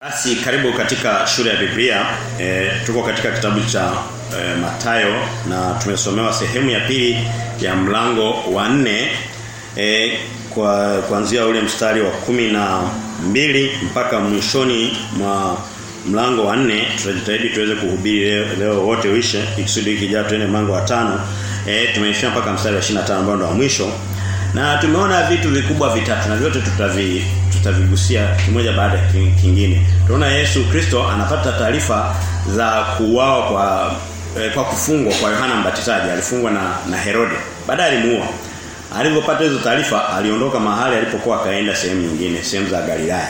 Basi karibu katika shule ya Biblia. E, tuko katika kitabu cha e, Matayo na tumesomewa sehemu ya pili ya mlango wa nne e, kwa kuanzia ule mstari wa kumi na mbili mpaka mwishoni mwa mlango wa nne. Tutajitahidi tuweze kuhubiri leo, leo wote uishe ikusudi kijao tuende mlango wa tano. E, tumeishia mpaka mstari wa 25 ambao ndo wa mwisho. Na tumeona vitu vikubwa vitatu na vyote tutavi tutavigusia kimoja baada ya kingine. Tunaona Yesu Kristo anapata taarifa za kuuawa kwa eh, kwa kufungwa kwa Yohana Mbatizaji. Alifungwa na na Herode. Baadaye alimuua. Alipopata hizo taarifa aliondoka mahali alipokuwa akaenda sehemu nyingine, sehemu za Galilaya.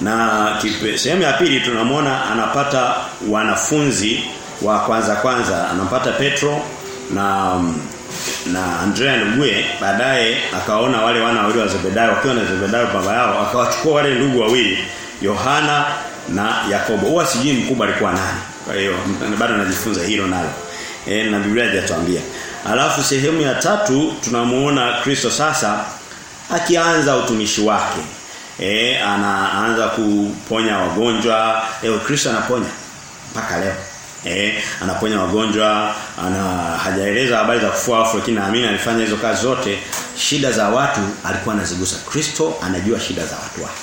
Na sehemu ya pili tunamwona anapata wanafunzi wa kwanza kwanza, anampata Petro na na Andrea nduguye baadaye akaona wale wana wawili wa Zebedayo wakiwa na Zebedayo baba yao akawachukua wale ndugu wawili Yohana na Yakobo. Huwa sijui mkubwa alikuwa nani. Kwa hiyo bado najifunza hilo nalo. E, na Biblia haijatuambia. Alafu sehemu ya tatu tunamuona Kristo sasa akianza utumishi wake. Eh anaanza kuponya wagonjwa. Leo Kristo anaponya mpaka leo. Eh, anaponya wagonjwa, ana hajaeleza habari za kufua wafu lakini naamini alifanya hizo kazi zote. Shida za watu alikuwa anazigusa. Kristo anajua shida za watu wake.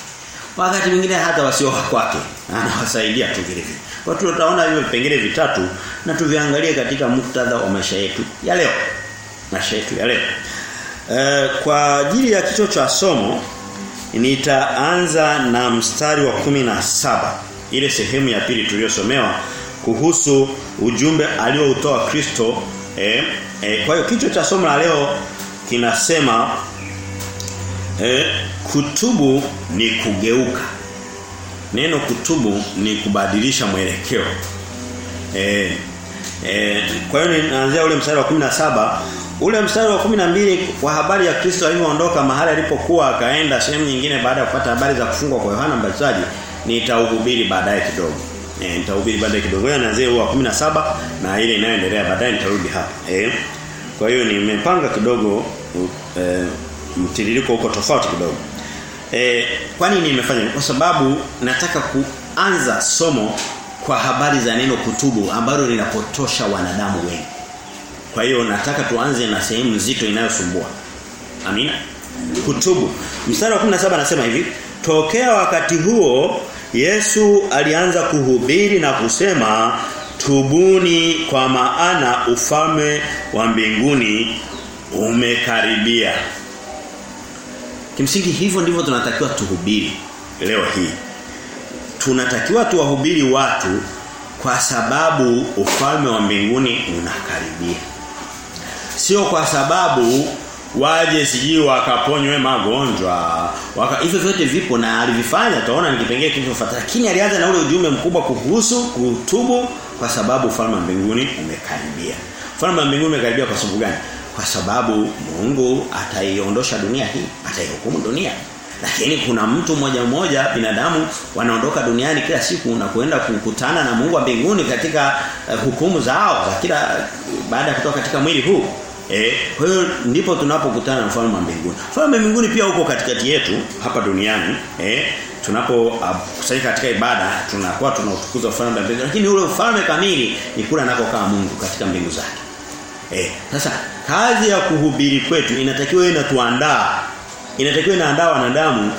Wakati mwingine hata wasio kwake anawasaidia tu vile vile. Watu tutaona hivyo vipengele vitatu na tuviangalie katika muktadha wa maisha yetu ya leo. Maisha yetu ya leo. E, kwa ajili ya kichwa cha somo nitaanza na mstari wa kumi na saba ile sehemu ya pili tuliyosomewa kuhusu ujumbe alioutoa Kristo eh, eh, kwa hiyo kichwa cha somo la leo kinasema eh, kutubu ni kugeuka. Neno kutubu ni kubadilisha mwelekeo. Eh, eh, kwa hiyo ninaanzia ule mstari wa 17 ule mstari wa 12 kwa habari ya Kristo alipoondoka mahali alipokuwa akaenda sehemu nyingine baada ya kupata habari za kufungwa kwa Yohana Mbatizaji nitauhubiri baadaye kidogo E, nitahubiri baadaye kidogo. na huo wa 17 na ile inayoendelea baadaye nitarudi hapa. Eh. Kwa hiyo nimepanga kidogo e, mtiririko uko tofauti kidogo. Eh, kwa nini nimefanya? Kwa sababu nataka kuanza somo kwa habari za neno kutubu ambalo linapotosha wanadamu wengi. Kwa hiyo nataka tuanze na sehemu nzito inayosumbua. Amina. Kutubu. Mstari wa 17 anasema hivi, tokea wakati huo Yesu alianza kuhubiri na kusema tubuni kwa maana ufalme wa mbinguni umekaribia. Kimsingi hivyo ndivyo tunatakiwa tuhubiri leo hii. Tunatakiwa tuwahubiri watu kwa sababu ufalme wa mbinguni unakaribia. Sio kwa sababu waje sijui wakaponywe magonjwa. Waka hivyo vyote vipo na alivifanya tunaona ni kipengele kilichofuata. Lakini alianza na ule ujumbe mkubwa kuhusu kutubu kwa sababu ufalme wa mbinguni umekaribia. Ufalme mbinguni umekaribia kwa sababu gani? Kwa sababu Mungu ataiondosha dunia hii ataihukumu dunia. Lakini kuna mtu mmoja mmoja binadamu wanaondoka duniani kila siku na kuenda kukutana na Mungu wa mbinguni katika uh, hukumu zao za kila baada ya kutoka katika mwili huu Eh, kwa hiyo ndipo tunapokutana na mfalme wa mbinguni. Mfalme wa mbinguni pia uko katikati yetu hapa duniani. Eh, tunapokusanyika uh, katika ibada tunakuwa tunautukuza ufalme wa mbinguni lakini ule ufalme kamili ni kule anakokaa Mungu katika mbingu zake. Eh, sasa kazi ya kuhubiri kwetu inatakiwa inatuandaa. Inatakiwa inaandaa wanadamu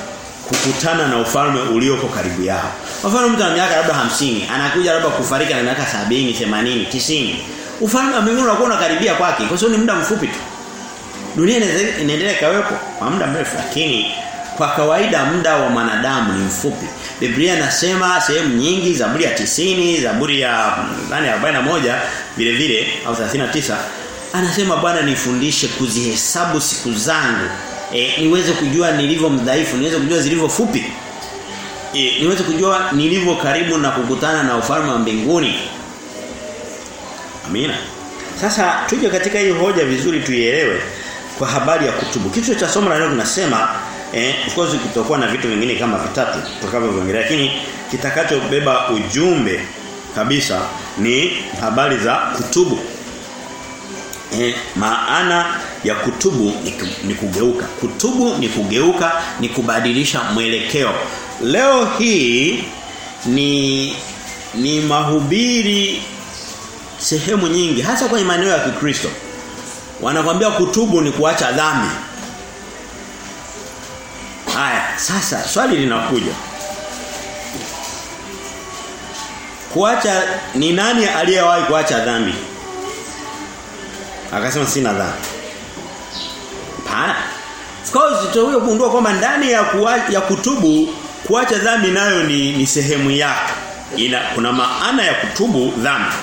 kukutana na ufalme ulioko karibu yao. Mfano mtu ana miaka labda 50, anakuja labda kufariki na miaka 70, 80, 90 ufalme wa mbinguni unakuwa unakaribia kwake kwa sababu ni muda mfupi tu. Dunia inaendelea kawepo kwa muda mrefu lakini kwa kawaida muda wa mwanadamu ni mfupi. Biblia nasema sehemu nyingi Zaburi ya tisini Zaburi ya nani 41 vile vile au 39 anasema Bwana nifundishe kuzihesabu siku zangu e, niweze kujua nilivyo mdhaifu, niweze kujua zilivyo fupi. E, niweze kujua nilivyo karibu na kukutana na ufalme wa mbinguni. Amina. Sasa tuje katika hii hoja vizuri tuielewe kwa habari ya kutubu. Kichwa cha somo la leo tunasema eh of course kutakuwa na vitu vingine kama vitatu tutakavyoongelea lakini kitakachobeba ujumbe kabisa ni habari za kutubu. Eh, maana ya kutubu ni, ni kugeuka. Kutubu ni kugeuka, ni kubadilisha mwelekeo. Leo hii ni ni mahubiri sehemu nyingi hasa kwenye maeneo ya Kikristo. Wanakwambia kutubu ni kuacha dhambi. Haya, sasa swali linakuja. Kuacha ni nani aliyewahi kuacha dhambi? Akasema sina dhambi. Pana. Of course tutakuja kugundua kwamba ndani ya kuwa, ya kutubu kuacha dhambi nayo ni, ni sehemu yake. Ina kuna maana ya kutubu dhambi.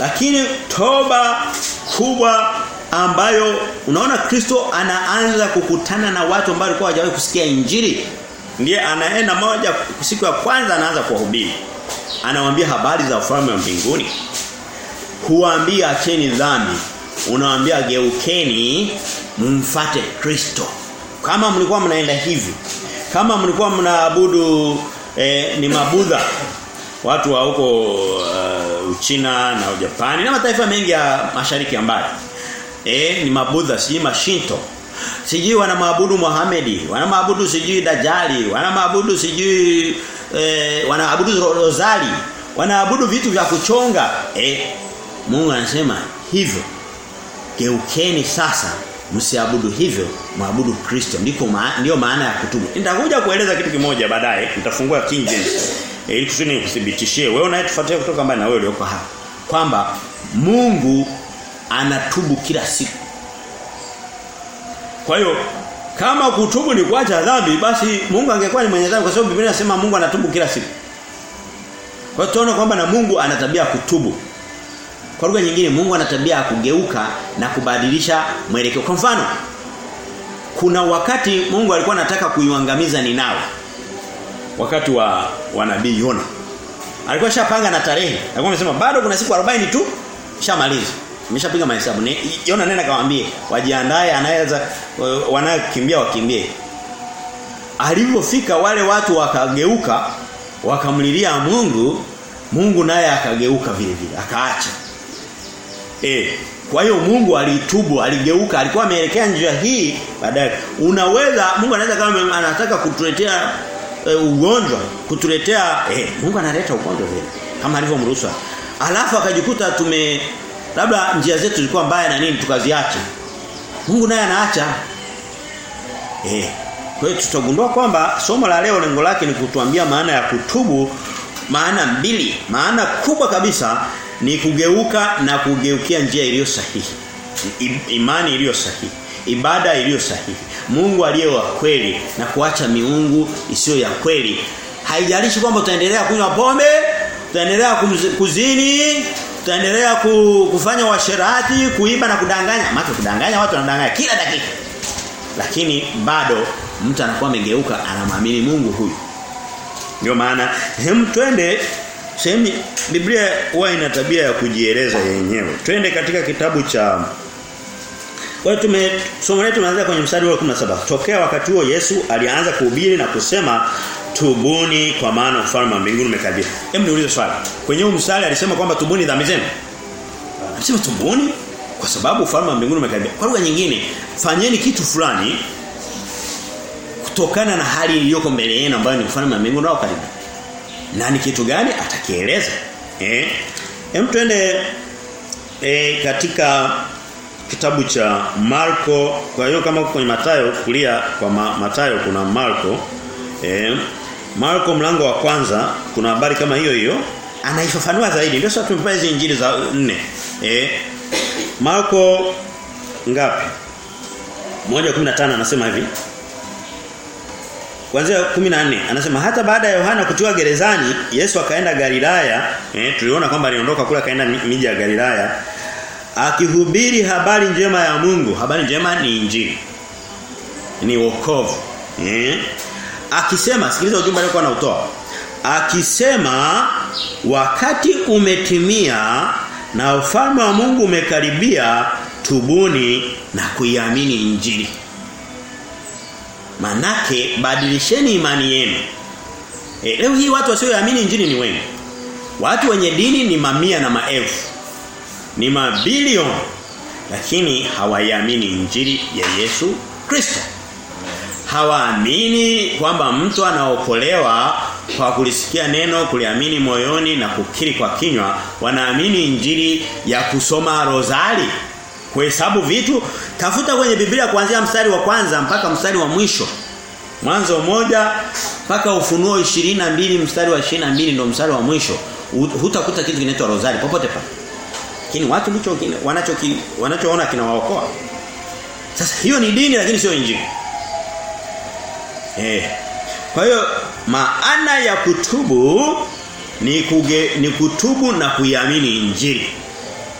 Lakini toba kubwa ambayo unaona Kristo anaanza kukutana na watu ambao walikuwa hawajawahi kusikia injili. Ndiye anaenda moja siku ya kwanza anaanza kuwahubiri. Anawaambia habari za ufalme wa mbinguni. Huwaambia acheni dhambi. Unawaambia geukeni mumfate Kristo. Kama mlikuwa mnaenda hivi, kama mlikuwa mnaabudu eh, ni mabudha watu wa huko uh, Uchina na Japani na mataifa mengi ya mashariki ambayo. Eh ni mabudha si mashinto. Sijui wana maabudu Muhamedi, wana maabudu sijui Dajali, wana maabudu sijui eh, wanaabudu Rozali, wanaabudu vitu vya kuchonga. Eh Mungu anasema hivyo. Geukeni sasa msiabudu hivyo mwabudu Kristo ndiko ma, ndio maana ya kutubu nitakuja kueleza kitu kimoja baadaye nitafungua King James ili kusudi nikuthibitishie wewe unayetufuatia kutoka mbali na wewe ulioko hapa kwamba Mungu anatubu kila siku kwa hiyo kama kutubu ni kuacha dhambi basi Mungu angekuwa ni mwenye dhambi kwa sababu Biblia inasema Mungu anatubu kila siku kwa hiyo tunaona kwamba na Mungu ana tabia kutubu kwa lugha nyingine Mungu ana tabia ya kugeuka na kubadilisha mwelekeo. Kwa mfano kuna wakati Mungu alikuwa anataka kuiangamiza Ninawi. Wakati wa wanabii Yona. Alikuwa shapanga na tarehe. Alikuwa amesema bado kuna siku 40 tu shamaliza. Ameshapiga mahesabu. Yona nenda kawaambie wajiandae anaweza wanakimbia wakimbie. Alipofika wale watu wakageuka wakamlilia Mungu, Mungu naye akageuka vile vile, akaacha. Eh, kwa hiyo Mungu alitubu, aligeuka, alikuwa ameelekea njia hii baadaye. Unaweza Mungu anaweza kama anataka kutuletea e, ugonjwa, kutuletea eh Mungu analeta ugonjwa vile kama alivyomruhusu. Alafu akajikuta tume labda njia zetu zilikuwa mbaya na nini tukaziacha. Mungu naye anaacha. Eh, kwa hiyo tutagundua kwamba somo la leo lengo lake ni kutuambia maana ya kutubu maana mbili, maana kubwa kabisa ni kugeuka na kugeukia njia iliyo sahihi. Imani iliyo sahihi, ibada iliyo sahihi. Mungu aliye wa kweli na kuacha miungu isiyo ya kweli. Haijalishi kwamba tutaendelea kunywa pombe, tutaendelea kuzini, tutaendelea kufanya washerati, kuiba na kudanganya. Maana kudanganya watu wanadanganya kila dakika. Lakini bado mtu anakuwa amegeuka anamwamini Mungu huyu. Ndio maana hem twende sehemu Biblia huwa ina tabia ya kujieleza yenyewe. Twende katika kitabu cha Kwa hiyo tume somo letu tunaanza kwenye mstari wa 17. Tokea wakati huo Yesu alianza kuhubiri na kusema tubuni kwa maana ufalme wa mbinguni umekaribia. Hebu niulize swali. Kwenye huu mstari alisema kwamba tubuni dhambi zenu. Alisema tubuni kwa sababu ufalme wa mbinguni umekaribia. Kwa lugha nyingine, fanyeni kitu fulani kutokana na hali iliyoko mbele yenu ambayo ni ufalme wa mbinguni nao karibu. Na ni kitu gani atakieleza? Eh? Hem twende eh, katika kitabu cha Marko. Kwa hiyo kama kwenye Matayo kulia kwa ma, Matayo kuna Marko. Eh, Marko mlango wa kwanza kuna habari kama hiyo hiyo. Anaifafanua zaidi. Ndio sasa tumepewa hizo injili za nne. Eh Marko ngapi? 1:15 anasema hivi. Kuanzia 14 anasema hata baada ya Yohana kutiwa gerezani Yesu akaenda Galilaya. Eh tuliona kwamba aliondoka kule akaenda miji ya Galilaya akihubiri habari njema ya Mungu habari njema ni injili. Ni wokovu. Eh? Akisema sikiliza ujumbe aliokuwa anautoa. Akisema wakati umetimia na ufalme wa Mungu umekaribia tubuni na kuiamini injili. Manake badilisheni imani yenu. E, leo hii watu wasioamini injili ni wengi. Watu wenye dini ni mamia na maelfu ni mabilioni lakini hawaiamini injili ya Yesu Kristo hawaamini kwamba mtu anaokolewa kwa kulisikia neno, kuliamini moyoni na kukiri kwa kinywa, wanaamini injili ya kusoma rozari. Kuhesabu vitu, tafuta kwenye Biblia kuanzia mstari wa kwanza mpaka mstari wa mwisho. Mwanzo moja mpaka Ufunuo 22 mstari wa 22 ndio mstari wa mwisho. Hutakuta kitu kinaitwa rozari popote pale. Lakini watu ndicho wanacho wanachoona kinawaokoa. Sasa hiyo ni dini lakini sio injili. Eh. Kwa hiyo maana ya kutubu ni kuge, ni kutubu na kuiamini injili.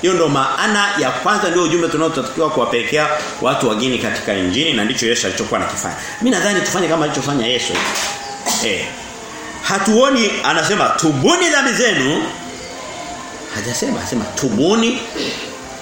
Hiyo ndo maana ya kwanza ndio ujumbe tunaotakiwa kuwapelekea watu wageni katika injili na ndicho Yesu alichokuwa anakifanya. Mimi nadhani tufanye kama alichofanya Yesu. Eh. Hatuoni anasema tubuni dhambi zenu. Hajasema asema tubuni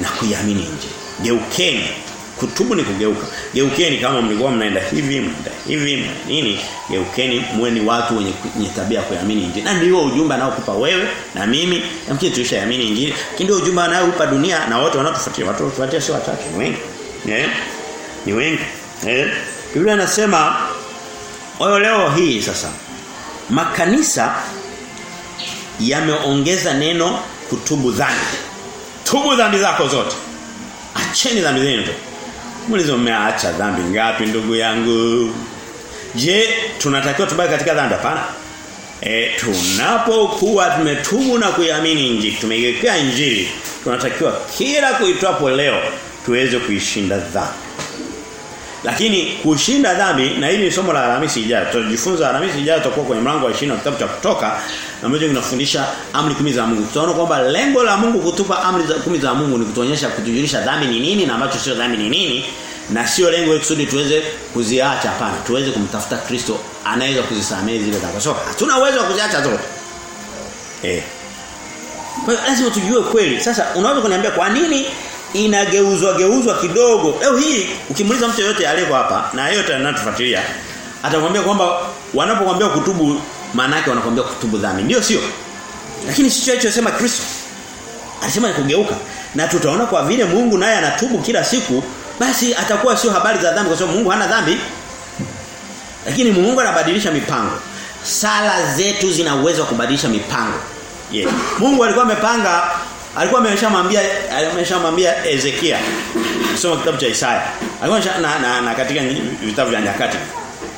na kuiamini nje. Geukeni. Kutubu ni kugeuka. Geukeni kama mlikuwa mnaenda hivi, mnaenda hivi, nini? Geukeni muwe ni watu wenye, wenye tabia kuamini injili. Na ndio ujumbe anaokupa wewe na mimi. Na mkini tulishaamini injili. Ndio ujumbe anaokupa dunia na wote wanatufuatia. Watu wanatufuatia sio wachache, ni wengi. Eh? Ni wengi. Eh? Biblia inasema wao leo hii sasa makanisa yameongeza neno kutubu dhambi. Tubu dhambi zako zote. Acheni dhambi zenu. Muulize umeacha dhambi ngapi ndugu yangu? Je, tunatakiwa tubaki katika dhambi hapana? E, tunapokuwa tumetubu na kuiamini injili, tumegekea injili, tunatakiwa kila kuitwapo leo tuweze kuishinda dhambi. Lakini kushinda dhambi na hili ni somo la Alhamisi ijayo. Tutajifunza Alhamisi ijayo tutakuwa kwenye mlango wa 20 wa kitabu cha kutoka ambacho kinafundisha amri kumi za Mungu. Tutaona kwamba lengo la Mungu kutupa amri za kumi za Mungu ni kutuonyesha kutujulisha dhambi ni nini na ambacho sio dhambi ni nini na sio lengo ili kusudi tuweze kuziacha hapana. Tuweze kumtafuta Kristo anaweza kuzisamehe zile dhambi. So hatuna uwezo wa kuziacha zote. Eh. Kwa hiyo lazima tujue kweli. Sasa unaweza kuniambia kwa nini inageuzwa geuzwa kidogo. Leo hii ukimuuliza mtu yote aliyeko hapa na yote anatufuatilia atakwambia kwamba wanapokuambia kutubu maana yake wanakuambia kutubu dhambi. Ndio sio? Lakini sicho alichosema Kristo. Alisema kugeuka. Na tutaona kwa vile Mungu naye anatubu kila siku basi atakuwa sio habari za dhambi kwa sababu Mungu hana dhambi. Lakini Mungu anabadilisha mipango. Sala zetu zina uwezo wa kubadilisha mipango. Yeah. Mungu alikuwa amepanga alikuwa ameshamwambia ameshamwambia Ezekia soma kitabu cha Isaya alikuwa na, na, na katika vitabu vya nyakati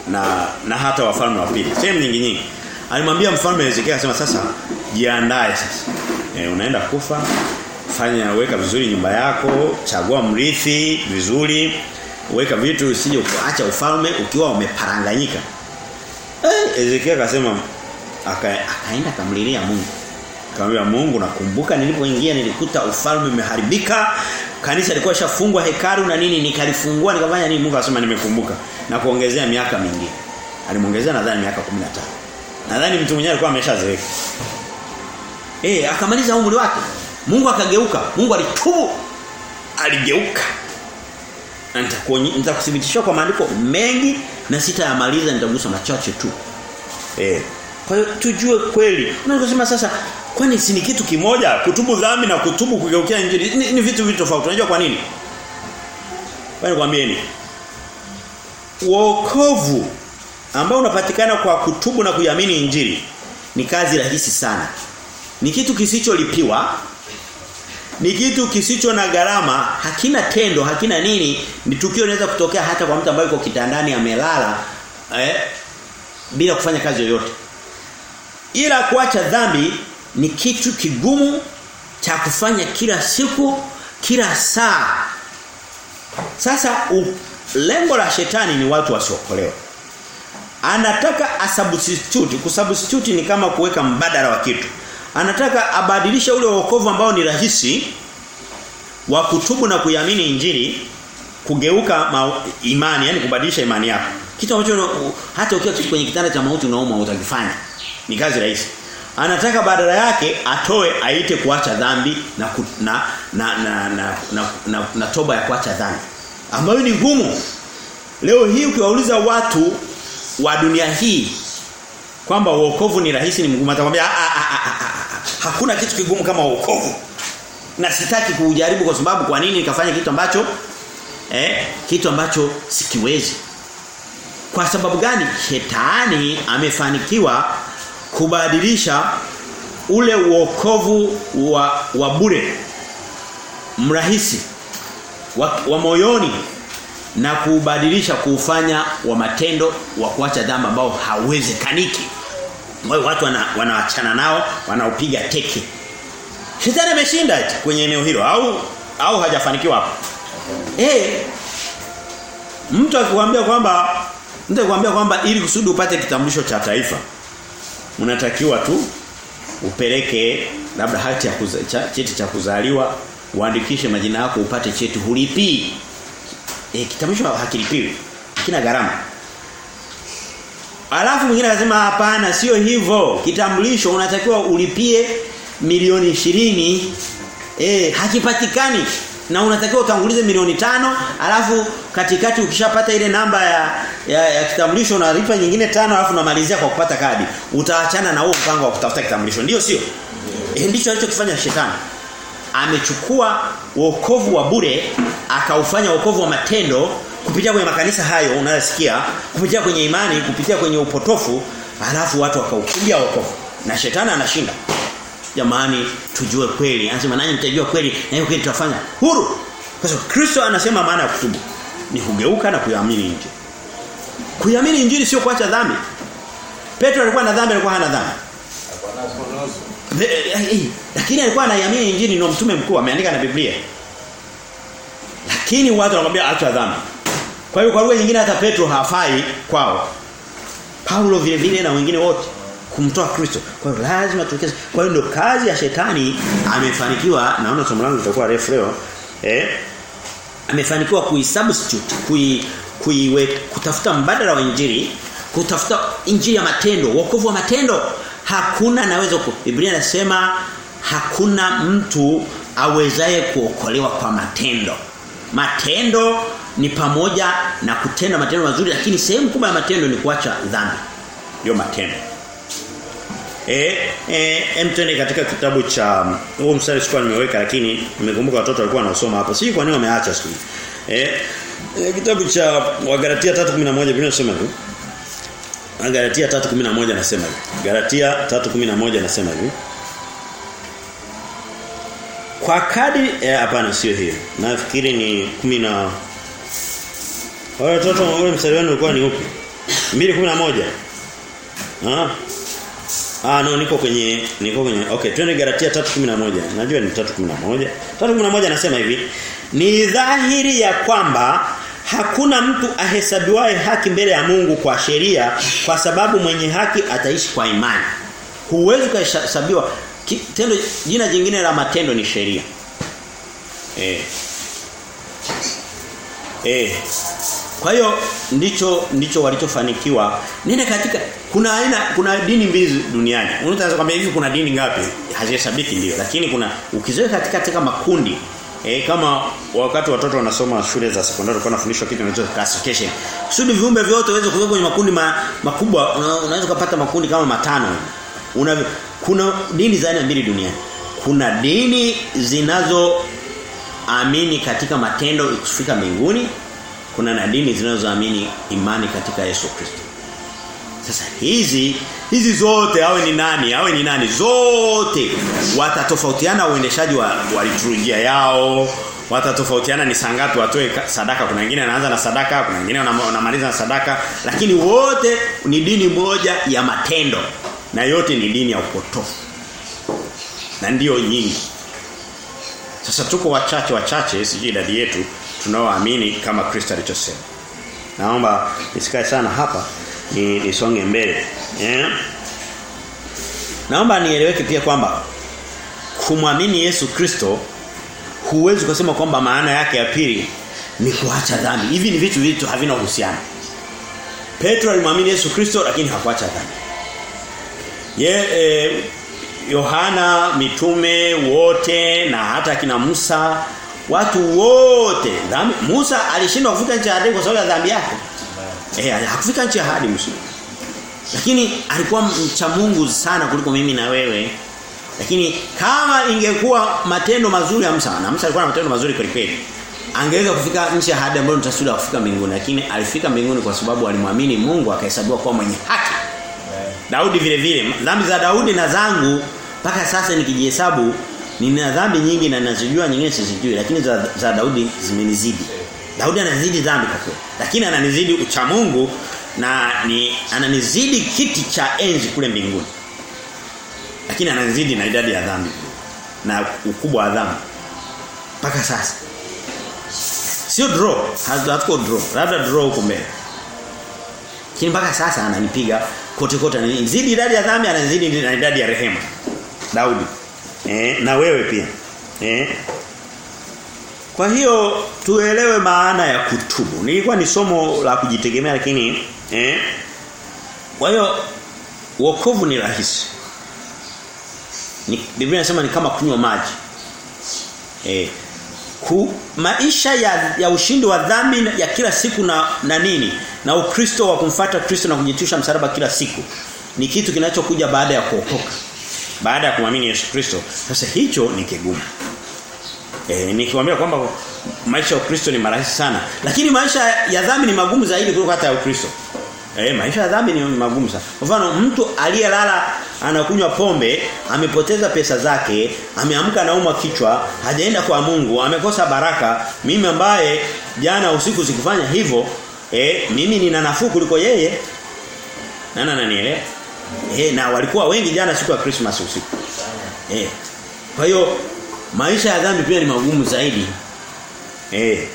na na hata wafalme wa pili sehemu nyingi nyingi alimwambia mfalme Ezekiel akasema sasa jiandae sasa e, unaenda kufa fanya weka vizuri nyumba yako chagua mrithi vizuri weka vitu usije kuacha ufalme ukiwa umeparanganyika eh Ezekia akasema aka, akaenda kamlilia Mungu Akamwambia Mungu nakumbuka nilipoingia nilikuta ufalme umeharibika. Kanisa lilikuwa shafungwa hekalu na nini nikalifungua nikafanya nini Mungu akasema nimekumbuka na kuongezea miaka mingi. Alimuongezea nadhani miaka 15. Nadhani mtu mwenyewe alikuwa ameshazeeka. Eh akamaliza umri wake. Mungu akageuka. Mungu alitubu. Aligeuka. Na nitakuthibitisha kwa maandiko mengi na sitayamaliza nitagusa machache tu. Eh kwa hiyo tujue kweli. Unasema sasa kwani si ni kitu kimoja kutubu dhambi na kutubu kugeukia injili ni, ni vitu vitu tofauti. Unajua kwa nini? Wewe kwambieni. Wokovu ambao unapatikana kwa kutubu na kuyamini injili ni kazi rahisi sana. Ni kitu kisicholipiwa. Ni kitu kisicho na gharama, hakina tendo, hakina nini, ni tukio linaweza kutokea hata kwa mtu ambaye yuko kitandani amelala eh bila kufanya kazi yoyote. Ila kuacha dhambi ni kitu kigumu cha kufanya kila siku, kila saa. Sasa u, lengo la shetani ni watu wasiokolewa. Anataka asubstitute, kusubstitute ni kama kuweka mbadala wa kitu. Anataka abadilisha ule wokovu ambao ni rahisi wa kutubu na kuiamini injili kugeuka ma, imani, yani kubadilisha imani yako. Kitu ambacho hata ukiwa kwenye kitanda cha mauti unaumwa utakifanya. Ni kazi rahisi. Anataka badala yake atoe aite kuacha dhambi na ku, na, na, na, na, na, na, na toba ya kuacha dhambi. Ambayo ni ngumu. Leo hii ukiwauliza watu wa dunia hii kwamba wokovu ni rahisi ni mgumu atakwambia hakuna kitu kigumu kama wokovu. Na sitaki kujaribu kwa sababu kwa nini nikafanya kitu ambacho eh kitu ambacho sikiwezi. Kwa sababu gani? Shetani amefanikiwa kubadilisha ule uokovu wa, wa bure mrahisi wa, wa moyoni na kuubadilisha kuufanya wa matendo wa kuacha dhambi ambao hauwezekaniki. Wao watu wana, wanaachana nao, wanaupiga teke. Shetani ameshinda kwenye eneo hilo au au hajafanikiwa hapo. Eh. Mtu akikwambia kwamba mtu akikwambia kwamba ili kusudi upate kitambulisho cha taifa unatakiwa tu upeleke labda hati ya kuza, cheti cha kuzaliwa uandikishe majina yako upate cheti hulipii eh kitambulisho hakilipiwi. Kina gharama. Alafu mwingine anasema hapana sio hivyo. Kitambulisho unatakiwa ulipie milioni ishirini. Eh hakipatikani na unatakiwa utangulize milioni tano alafu katikati ukishapata ile namba ya ya, ya kitambulisho unalipa nyingine tano alafu unamalizia kwa kupata kadi utaachana na huo mpango wa kutafuta kitambulisho. Ndio sio? E, ndicho alichokifanya shetani amechukua wokovu wa bure akaufanya wokovu wa matendo kupitia kwenye makanisa hayo unayosikia kupitia kwenye imani kupitia kwenye upotofu alafu watu wakaukimbia wokovu. Na shetani anashinda. Jamani tujue kweli. Anasema nanyi mtajua kweli na hiyo kweli tutafanya. Huru. Kwa sababu Kristo anasema maana ya kutubu. Ni kugeuka na kuamini injili kuamini injili sio kuacha dhambi. Petro alikuwa na dhambi alikuwa hana dhambi lakini alikuwa anaiamini injili ndio mtume mkuu ameandika na Biblia lakini watu wanakuambia acha dhambi kwa hiyo kwa lugha nyingine hata Petro hafai kwao Paulo vile vile na wengine wote kumtoa Kristo. Kwa hiyo lazima tuwekeze. Kwa hiyo ndio kazi ya shetani amefanikiwa naona somo langu litakuwa refu leo. Eh? Amefanikiwa kuisubstitute, kui, kuiwe kutafuta mbadala wa injili, kutafuta injili ya matendo, wokovu wa matendo. Hakuna naweza ku Biblia inasema hakuna mtu awezaye kuokolewa kwa matendo. Matendo ni pamoja na kutenda matendo mazuri lakini sehemu kubwa ya matendo ni kuacha dhambi. Ndio matendo. Eh eh mtende katika kitabu cha huo mstari sikuwa nimeweka lakini nimekumbuka watoto walikuwa wanaosoma hapo. Sijui kwa nini wameacha siku. Eh, eh kitabu cha Wagalatia 3:11 Biblia inasema hivi. Wagalatia 3:11 nasema hivi. Galatia 3:11 nasema hivi. Kwa kadi hapana eh, sio hiyo. Nafikiri ni 10 na Wale watoto ule mstari wenu ulikuwa ni upi? 2:11. Ah. Ah no niko kwenye niko kwenye okay twende Galatia 3:11 najua ni 3:11 3:11 anasema hivi ni dhahiri ya kwamba hakuna mtu ahesabiwaye haki mbele ya Mungu kwa sheria kwa sababu mwenye haki ataishi kwa imani huwezi kuhesabiwa tendo jina jingine la matendo ni sheria eh eh kwa hiyo ndicho ndicho walichofanikiwa. Nene katika kuna aina kuna dini mbili duniani. Unaweza kwambia hivi kuna dini ngapi? Hazihesabiki ndio, lakini kuna ukizoea katika katika makundi E, kama wakati watoto wanasoma shule za sekondari kwa nafundishwa kitu kinachoitwa classification. Kusudi viumbe vyote waweze kuwekwa kwenye makundi ma, makubwa, unaweza kupata makundi kama matano. Una kuna dini za aina mbili duniani. Kuna dini zinazo amini katika matendo kufika mbinguni kuna na dini zinazoamini imani katika Yesu Kristo. Sasa hizi hizi zote awe ni nani awe ni nani zote watatofautiana uendeshaji wa, wa liturujia yao. Watatofautiana ni sangapi watoe sadaka. Kuna wengine wanaanza na sadaka kuna wengine wanamaliza na sadaka lakini wote ni dini moja ya matendo na yote ni dini ya upotofu. Na ndiyo nyingi. Sasa tuko wachache wachache sisi idadi yetu tunaoamini kama Kristo alichosema. Naomba nisikae sana hapa ni nisonge mbele. Yeah. Naomba nieleweke pia kwamba kumwamini Yesu Kristo huwezi kusema kwamba maana yake ya pili ni kuacha dhambi. Hivi ni vitu vitu havina uhusiano. Petro alimwamini Yesu Kristo lakini hakuacha dhambi. Ye eh, Yohana mitume wote na hata kina Musa watu wote dhambi Musa alishindwa kuvuka nchi ya kwa sababu ya dhambi yake. Eh hakufika nchi ya ahadi Musa. Lakini alikuwa mcha Mungu sana kuliko mimi na wewe. Lakini kama ingekuwa matendo mazuri ya Musa, na Musa alikuwa na matendo mazuri kweli kweli. Angeweza kufika nchi ya ahadi ambayo tutasudi kufika mbinguni, lakini alifika mbinguni kwa sababu alimwamini Mungu akahesabiwa kuwa mwenye haki. Daudi vile vile dhambi za Daudi na zangu mpaka sasa nikijihesabu nina dhambi nyingi na ninazijua nyingine sizijui lakini za, za Daudi zimenizidi. Daudi anazidi dhambi kwa kweli. Lakini ananizidi ucha Mungu na ni ananizidi kiti cha enzi kule mbinguni. Lakini ananizidi na idadi ya dhambi na ukubwa wa dhambi. Mpaka sasa. Sio draw, hatuko draw. Labda draw huko mbele. Lakini mpaka sasa ananipiga kote kote ananizidi idadi ya dhambi ananizidi na idadi ya rehema. Daudi. Eh, na wewe pia. Eh. Kwa hiyo tuelewe maana ya kutubu. Nilikuwa ni somo la kujitegemea lakini eh kwa hiyo wokovu ni rahisi. Ni Biblia inasema ni kama kunywa maji. Eh ku, maisha ya, ya ushindi wa dhambi ya kila siku na na nini? Na ukristo wa kumfata Kristo na kujitisha msalaba kila siku ni kitu kinachokuja baada ya kuokoka. Baada ya kumwamini Yesu Kristo. Sasa hicho ni kigumu. Eh nikiwaambia kwamba maisha ya Ukristo ni marahisi sana, lakini maisha ya dhambi ni magumu zaidi kuliko hata ya Ukristo. Eh maisha ya dhambi ni magumu sana. Kwa mfano mtu aliyelala anakunywa pombe, amepoteza pesa zake, ameamka naumwa kichwa, hajaenda kwa Mungu, amekosa baraka. Mimi ambaye jana usiku sikufanya hivyo, eh mimi nina nafuu kuliko yeye. Nana nanielewa? Eh na walikuwa wengi jana siku ya Christmas usiku. Eh. Kwa hiyo maisha ya dhambi pia ni magumu zaidi. Eh.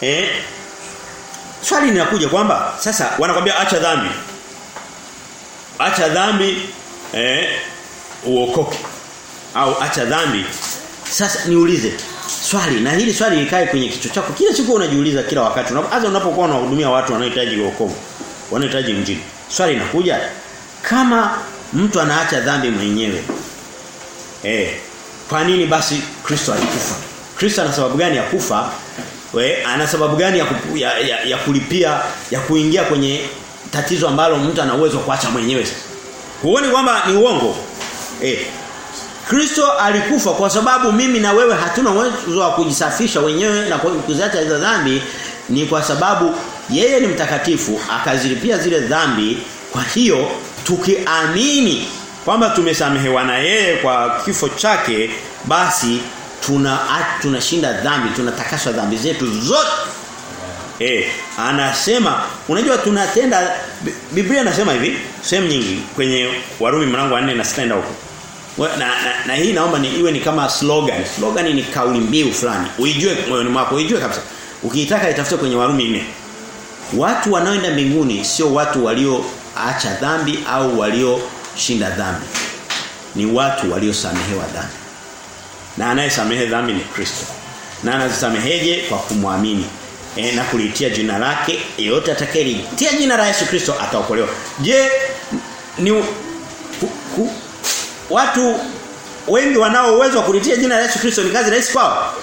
Eh. Swali linakuja kwamba sasa wanakwambia acha dhambi. Acha dhambi eh uokoke. Au acha dhambi. Sasa niulize swali na hili swali likae kwenye kichwa chako. Kila siku unajiuliza kila wakati. Hata unapokuwa unahudumia watu wanaohitaji wokovu, wanaohitaji injili. Swali linakuja kama mtu anaacha dhambi mwenyewe. Eh, kwa nini basi Kristo alikufa? Kristo ana sababu gani ya kufa? We, ana sababu gani ya, kupu, ya, ya, ya kulipia ya kuingia kwenye tatizo ambalo mtu ana uwezo kuacha mwenyewe. Huoni kwamba ni uongo? Eh. Kristo alikufa kwa sababu mimi na wewe hatuna uwezo wa kujisafisha wenyewe na kuziacha hizo dhambi ni kwa sababu yeye ni mtakatifu akazilipia zile dhambi kwa hiyo tukiamini kwamba tumesamehewa na yeye kwa kifo chake basi tuna tunashinda dhambi tunatakaswa dhambi zetu zote. Eh anasema unajua tunatenda Biblia inasema hivi sehemu nyingi kwenye Warumi mlango wa 4 na 6 huko. Na, na, na hii naomba ni iwe ni kama slogan. Slogan ni kauli mbiu fulani. Uijue moyoni mwako uijue kabisa. Ukiitaka itafute kwenye Warumi 4 watu wanaoenda mbinguni sio watu walioacha dhambi au walioshinda dhambi ni watu waliosamehewa dhambi na anayesamehe dhambi ni Kristo. Na anazisameheje kwa kumwamini e, na kulitia jina lake yote atakayelitia jina la Yesu Kristo ataokolewa. Je, ni ku, ku, watu wengi wanao uwezo wa kulitia jina la Yesu Kristo ni kazi rahisi kwao?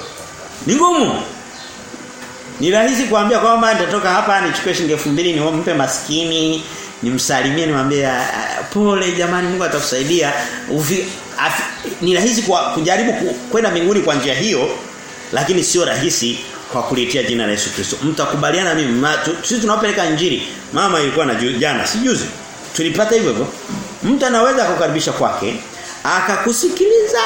Ni ngumu. Ni rahisi kuambia kwamba nitatoka hapa nichukue shilingi 2000 nimpe maskini nimsalimie nimwambie pole jamani Mungu atakusaidia. Ni rahisi kwa kujaribu kwenda mbinguni kwa njia hiyo lakini sio rahisi kwa kulitia jina la Yesu Kristo. Mtakubaliana mimi sisi tunapeleka injili mama ilikuwa na jana si juzi. Tulipata hivyo hivyo. Mtu anaweza kukaribisha kwake akakusikiliza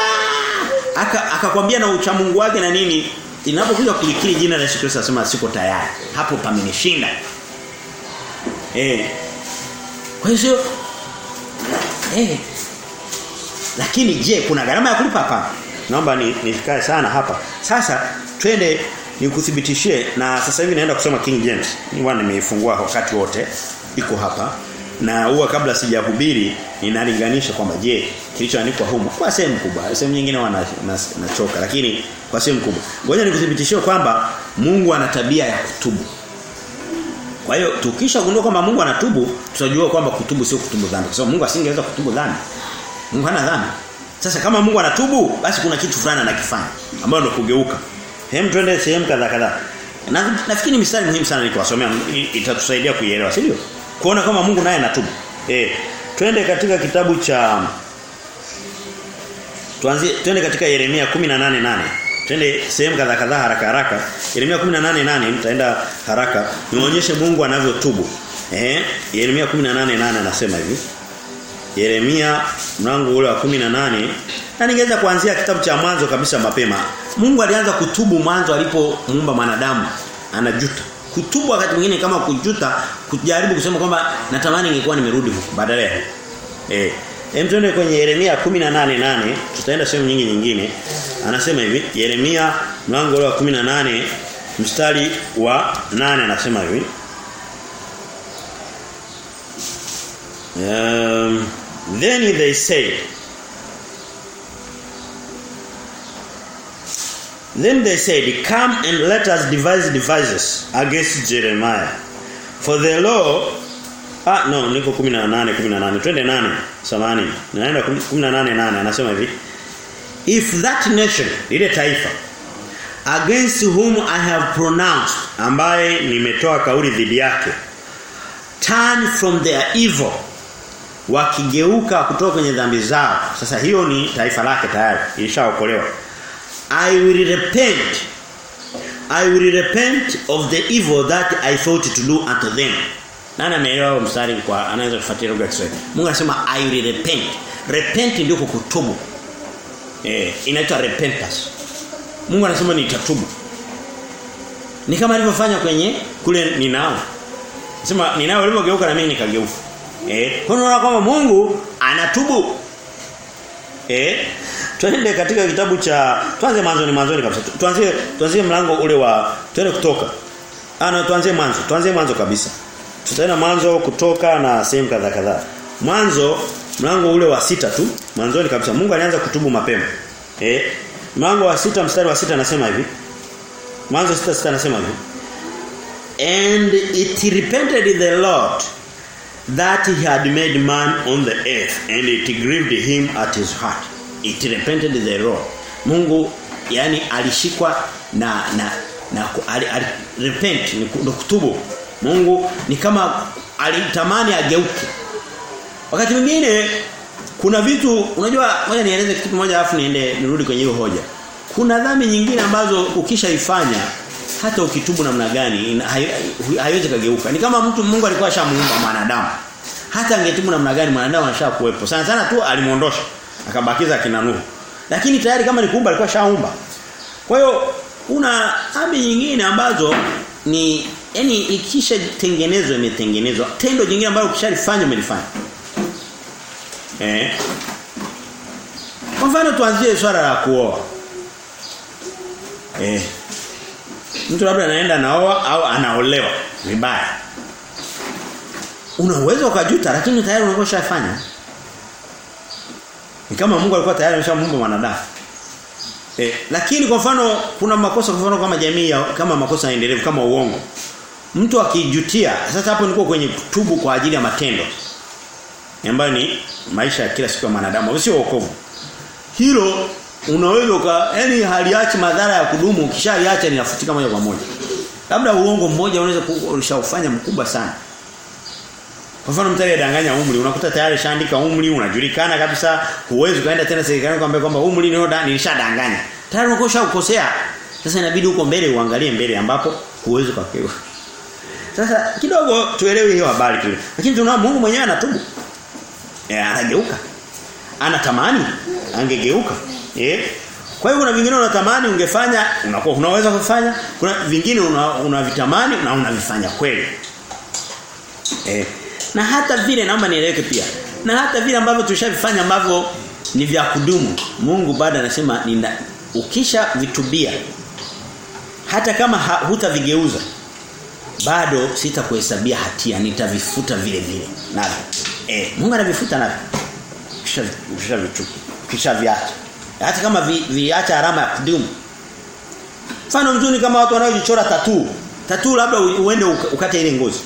akakwambia aka na uchamungu wake na nini. Inapokuja kulikiri jina la Yesu Kristo anasema siko tayari. Hapo pamenishinda. Eh kwa hiyo eh. Lakini je kuna gharama ya kulipa? Hapa naomba ni sana hapa. Sasa twende nikuthibitishie na sasa hivi naenda kusoma King James. Niwa nimeifungua wakati wote iko hapa. Na huwa kabla sijahubiri ninalinganisha kwamba je kilichoandikwa humo kwa sehemu kubwa. Sehemu nyingine wana nachoka na lakini kwa sehemu kubwa. Ngoja nikuthibitishie kwamba Mungu ana tabia ya kutubu kwa hiyo tukishagundua kwamba Mungu anatubu tutajua kwamba kutubu sio kutubu dhambi. Kwa sababu Mungu asingeweza kutubu dhambi. Mungu hana dhambi. Sasa kama Mungu anatubu basi kuna kitu fulani anakifanya ambayo ndio kugeuka. Hem twende sehemu kadha kadha na nafikiri mistari muhimu sana nikuwasomea itatusaidia kuielewa si ndio? Kuona kama Mungu naye anatubu. Eh twende katika kitabu cha tuanzie twende katika Yeremia 18:8 twende sehemu kadha kadha haraka haraka Yeremia 18:8 mtaenda haraka nionyeshe Mungu anavyotubu Eh, Yeremia 18:8 anasema hivi. Yeremia mlango ule wa 18 na ningeweza kuanzia kitabu cha mwanzo kabisa mapema. Mungu alianza kutubu mwanzo alipomuumba mwanadamu. Anajuta. Kutubu wakati mwingine kama kujuta, kujaribu kusema kwamba natamani ningekuwa nimerudi huko badala ya. Eh, hem tuende kwenye Yeremia 18:8, tutaenda sehemu nyingi nyingine. Anasema hivi, Yeremia mlango wa 18 mstari wa 8 anasema hivi. Um, then they said Then they said, Come and let us devise devices against Jeremiah. For the law Ah no niko 18 18 twende 8 samani. Naenda 18 8 anasema hivi. If that nation ile taifa against whom I have pronounced ambaye nimetoa kauli dhidi yake turn from their evil wakigeuka kutoka kwenye dhambi zao. Sasa hiyo ni taifa lake tayari. Ilishaokolewa. I will repent. I will repent of the evil that I thought to do unto them nani ameelewa mstari kwa anaweza kufuatia lugha ya Kiswahili Mungu anasema I will repent repent ndio kutubu eh inaitwa repentance Mungu anasema nitatubu ni kama alivyofanya kwenye kule ninao Sema ninao ulipogeuka na mimi nikageuka. Eh, kwa unaona kwamba Mungu anatubu. Eh? Twende katika kitabu cha tuanze mwanzo ni mwanzo kabisa. Tuanze tuanze mlango ule wa twende kutoka. Ana tuanze mwanzo. tuanze mwanzo kabisa. Tutaenda mwanzo kutoka na sehemu kadha kadha. Mwanzo mlango ule wa sita tu. Mwanzoni kabisa Mungu alianza kutubu mapema. Eh? Mlango wa sita mstari wa sita anasema hivi. Mwanzo sita sita anasema hivi. And it repented the Lord that he had made man on the earth and it grieved him at his heart. It repented the Lord. Mungu yani alishikwa na na na al, al, repent ni kutubu. Mungu ni kama alitamani ageuke. Wakati mwingine kuna vitu unajua ngoja nieleze kitu kimoja afu niende nirudi kwenye hiyo hoja. Kuna dhambi nyingine ambazo ukishaifanya hata ukitubu namna gani haiwezi kageuka. Ni kama mtu Mungu alikuwa ashamuumba mwanadamu. Hata angetubu namna gani mwanadamu anashakuepo. Sana sana tu alimuondosha akabakiza kina Nuhu. Lakini tayari kama ni kuumba alikuwa ashaumba. Kwa hiyo kuna dhambi nyingine ambazo ni yani ikisha tengenezwa imetengenezwa. Tendo jingine ambalo ukishalifanya umelifanya. Eh. Kwa mfano tuanzie swala la kuoa. Eh. Mtu labda anaenda naoa au anaolewa vibaya. unaweza ukajuta lakini tayari unakuwa ushafanya. Ni kama Mungu alikuwa tayari ameshamuumba mwanadamu. Eh, lakini kwa mfano kuna makosa kwa mfano kama jamii kama makosa endelevu kama uongo. Mtu akijutia, sasa hapo niko kwenye kutubu kwa ajili ya matendo. Ambayo ni maisha ya kila siku ya mwanadamu, sio wokovu. Hilo unaweza uka yani haliachi madhara ya kudumu ukishaliacha linafutika moja kwa moja. Labda uongo mmoja unaweza kushafanya mkubwa sana. Kwa mfano mtari adanganya umri unakuta tayari shaandika umri unajulikana kabisa huwezi kaenda tena serikali kwambia kwamba umri ni nilishadanganya. Tayari unakuwa ukosea. Sasa inabidi uko mbele uangalie mbele ambapo huwezi kukewa. Sasa kidogo tuelewe hiyo habari kile. Lakini tunaona Mungu mwenyewe anatubu. Eh anageuka. Anatamani angegeuka. Eh? Kwa hiyo kuna vingine unatamani ungefanya unakuwa unaweza kufanya, kuna vingine unavitamani una na unavifanya kweli. Eh. Na hata vile naomba nieleweke pia. Na hata vile ambavyo tushavifanya ambavyo ni vya kudumu. Mungu bado anasema ninda ukisha vitubia hata kama hutavigeuza bado sitakuhesabia hatia nitavifuta vile vile navyo. Eh, Mungu anavifuta navyo. Kisha kisha vichuki. Kisha viacha hata kama vi, viacha alama ya kudumu. Mfano mzuri kama watu wanaojichora tatuu. Tatuu labda uende ukate ile ngozi.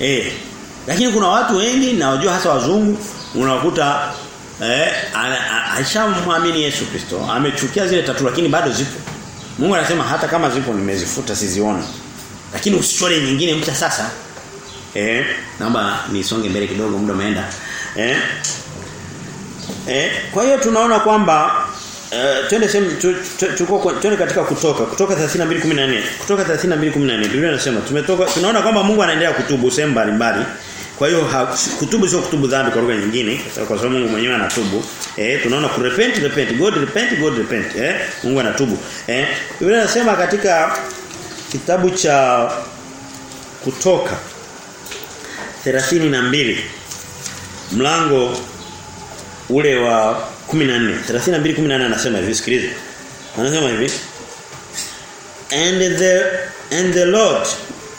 Eh. Lakini kuna watu wengi na wajua hasa wazungu unakuta eh aishamwamini Yesu Kristo. Amechukia zile tatuu lakini bado zipo. Mungu anasema hata kama zipo nimezifuta siziona. Lakini usichore nyingine mpya sasa. Eh, naomba nisonge mbele kidogo muda umeenda. Eh? Eh, kwa hiyo tunaona kwamba Uh, twende sehemu tuko twende katika kutoka kutoka 32:14 kutoka 32:14 Biblia inasema tumetoka tunaona kwamba Mungu anaendelea kutubu sehemu mbalimbali kwa hiyo kutubu sio kutubu dhambi kwa lugha nyingine kwa sababu Mungu mwenyewe anatubu eh tunaona ku repent repent God repent God repent eh Mungu anatubu eh Biblia inasema katika kitabu cha kutoka 32 mlango ule wa 14 32:18 anasema hivi sikiliza anasema hivi and the and the Lord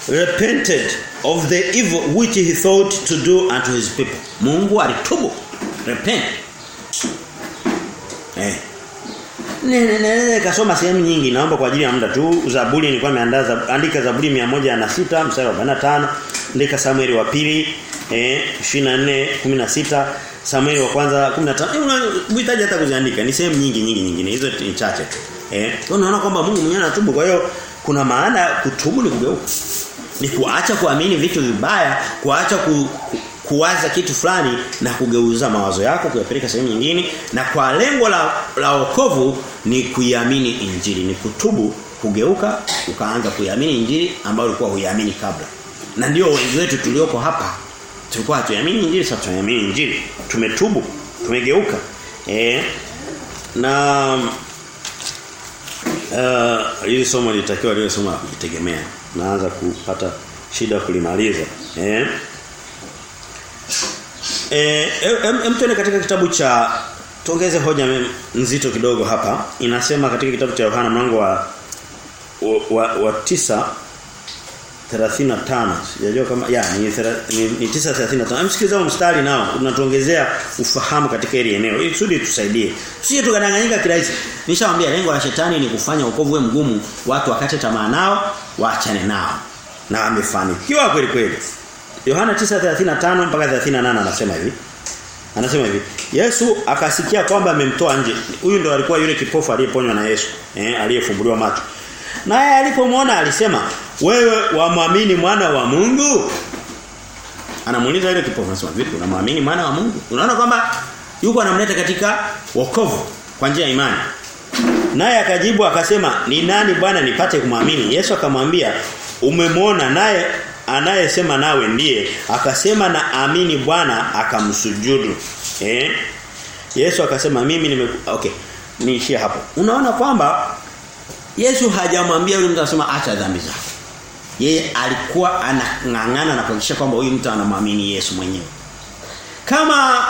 repented of the evil which he thought to do unto his people. Mungu alitubu. Repent. Eh Nene kasoma sehemu nyingi naomba kwa ajili ya muda tu. Zaburi nilikuwa nimeandaa andika Zaburi 106 mstari wa 45 andika Samueli wa pili eh 24 16 Samueli wa kwanza 15 unahitaji hata kuziandika. Ni sehemu nyingi nyingi nyingine hizo ni chache. Tu eh unaona kwamba Mungu mwenyewe anatubu. Kwa hiyo kuna maana kutubu ni kugeuka. Ni kuacha kuamini vitu vibaya kuacha ku, ku, kuwaza kitu fulani na kugeuza mawazo yako kuyapeleka sehemu nyingine. Na kwa lengo la la wokovu ni kuiamini injili ni kutubu kugeuka ukaanza kuiamini injili ambayo ulikuwa huiamini kabla. Na ndio wengi wetu tulioko hapa tulikuwa hatuamini injili sasa tunaamini injili. Tumetubu tumegeuka. Eh na uh, somo litakiwa liwe somo la kujitegemea. Naanza kupata shida kulimaliza. Eh eh em katika kitabu cha tuongeze hoja nzito kidogo hapa. Inasema katika kitabu cha Yohana mlango wa wa, wa, tisa 35 sijajua kama ya ni, ni, ni 935 msikiliza mstari nao unatuongezea ufahamu katika hili eneo. Ili kusudi tusaidie. Tusije tukadanganyika kirahisi. Nishawaambia lengo la shetani ni kufanya ukovu mgumu. Watu wakate tamaa nao waachane nao. Na amefanikiwa kweli kweli Yohana 9:35 mpaka 38 anasema hivi Anasema hivi Yesu akasikia kwamba amemtoa nje huyu ndo alikuwa yule kipofu aliyeponywa na Yesu eh aliyefumbuliwa macho Naye alipomwona alisema, "Wewe wamwamini mwana wa Mungu?" Anamuuliza yule kipofu anasema, "Vipi unamwamini mwana wa Mungu?" Unaona kwamba yuko anamleta katika wokovu kwa njia ya imani. Naye akajibu akasema, "Ni nani Bwana nipate kumwamini?" Yesu akamwambia, "Umemwona naye anayesema nawe ndiye." Akasema na amini Bwana akamsujudu. Eh? Yesu akasema, "Mimi nime okay, niishie hapo." Unaona kwamba Yesu hajamwambia yule mtu anasema acha dhambi zako. Yeye alikuwa anang'ang'ana na kuhakikisha kwamba huyu mtu anamwamini Yesu mwenyewe. Kama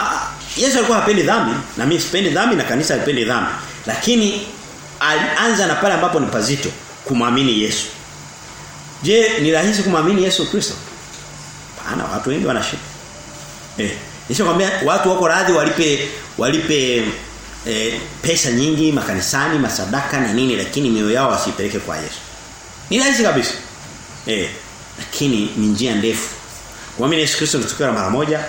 Yesu alikuwa hapendi dhambi na mimi sipendi dhambi na kanisa halipendi dhambi. Lakini alianza na pale ambapo ni pazito kumwamini Yesu. Je, ni rahisi kumwamini Yesu Kristo? Hapana, watu wengi wanashika. Eh, nishakwambia watu wako radhi walipe walipe e, pesa nyingi makanisani masadaka na nini lakini mioyo yao wasipeleke kwa Yesu. Ni rahisi kabisa. Eh, lakini ni njia ndefu. Kuamini Yesu Kristo kutoka mara moja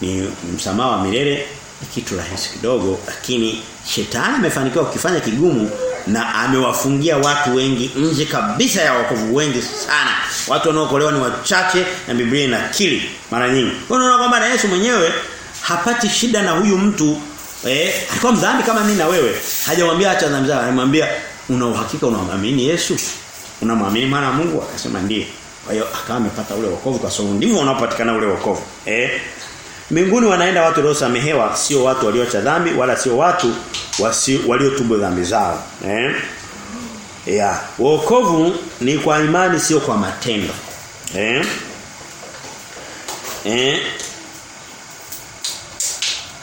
ni msamaha wa milele ni kitu rahisi kidogo lakini shetani amefanikiwa kukifanya kigumu na amewafungia watu wengi nje kabisa ya wakovu wengi sana. Watu wanaokolewa ni wachache na Biblia inakiri mara nyingi. Unaona kwamba na Yesu mwenyewe hapati shida na huyu mtu Eh, alikuwa mdhambi kama mimi na wewe. Hajamwambia acha dhambi zako, alimwambia una uhakika unamwamini Yesu? Unamwamini maana Mungu akasema ndiye. Kwa hiyo akawa amepata ule wokovu kwa sababu ndivyo unaopatikana ule wokovu. Eh? Mbinguni wanaenda watu waliosamehewa, sio watu walioacha dhambi wala sio watu waliotubu dhambi zao. Eh? Ya, wokovu ni kwa imani sio kwa matendo. Eh? Eh?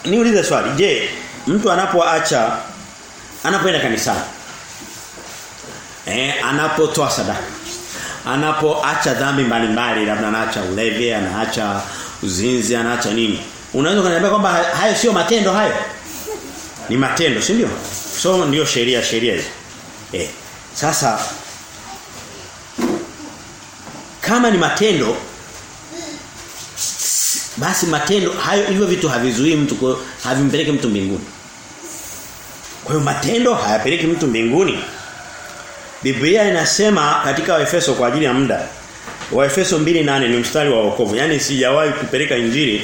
Niulize swali, je, mtu anapoacha anapoenda kanisani eh anapotoa sadaka anapoacha dhambi mbalimbali labda anaacha ulevi anaacha uzinzi anaacha nini unaweza kuniambia kwamba hayo sio matendo hayo ni matendo si ndio so ndio sheria sheria hizo eh sasa kama ni matendo basi matendo hayo hivyo vitu havizuii mtu havimpeleki mtu mbinguni. Kwa hiyo matendo hayapeleki mtu mbinguni. Biblia inasema katika Efeso kwa ajili ya muda. Waefeso 2:8 ni mstari wa wokovu. Yaani sijawahi kupeleka injili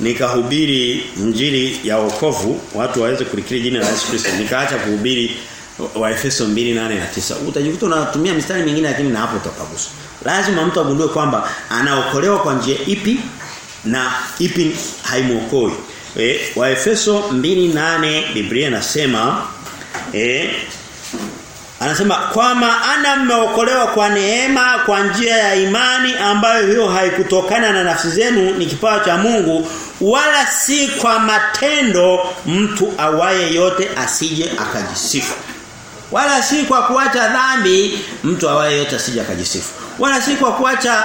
nikahubiri injili ya wokovu watu waweze kulikiri jina la Yesu Kristo. Nikaacha kuhubiri Waefeso 2:8 na 9 utajikuta unatumia mistari mingine lakini na hapo utapagusa. Lazima mtu agundue kwamba anaokolewa kwa njia ipi na ipi haimuokoi e, Waefeso 2:8 Biblia inasema eh Anasema kwa maana mmeokolewa kwa neema kwa njia ya imani ambayo hiyo haikutokana na nafsi zenu ni kipawa cha Mungu wala si kwa matendo mtu awaye yote asije akajisifu. Wala si kwa kuacha dhambi mtu awaye yote asije akajisifu. Wala si kwa kuacha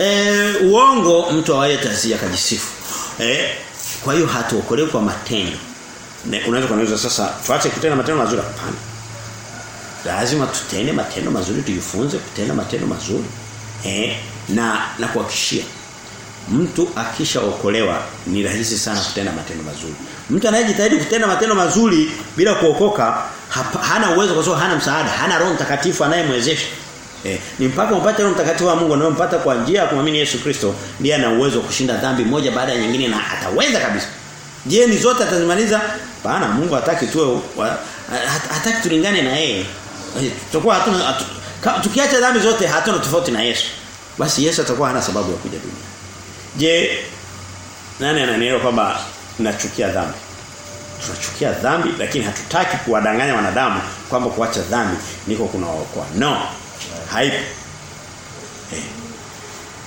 e, uongo mtu awaye yote asije akajisifu. E, kwa hiyo hatuokolewi kwa matendo. Unaweza kuniuliza sasa tuache kutenda matendo mazuri hapana lazima tutende matendo mazuri tujifunze kutenda matendo mazuri eh na na kuhakishia mtu akishaokolewa ni rahisi sana kutenda matendo mazuri mtu anayejitahidi kutenda matendo mazuri bila kuokoka hana uwezo kwa sababu hana msaada hana roho mtakatifu anayemwezesha Eh, ni mpaka upate roho mtakatifu wa Mungu unayompata kwa njia ya kumwamini Yesu Kristo ndiye ana uwezo kushinda dhambi moja baada ya nyingine na ataweza kabisa. Je, ni zote atazimaliza? Bana Mungu hataki tuwe hataki tulingane na yeye. Tutakuwa hatuna hatu, tukiacha dhambi zote hatuna tofauti na Yesu. Basi Yesu atakuwa hana sababu ya kuja dunia. Je, nani ananielewa kwamba nachukia dhambi? Tunachukia dhambi lakini hatutaki kuwadanganya wanadamu kwamba kuacha dhambi niko kunawaokoa. No. Haipo. Hey.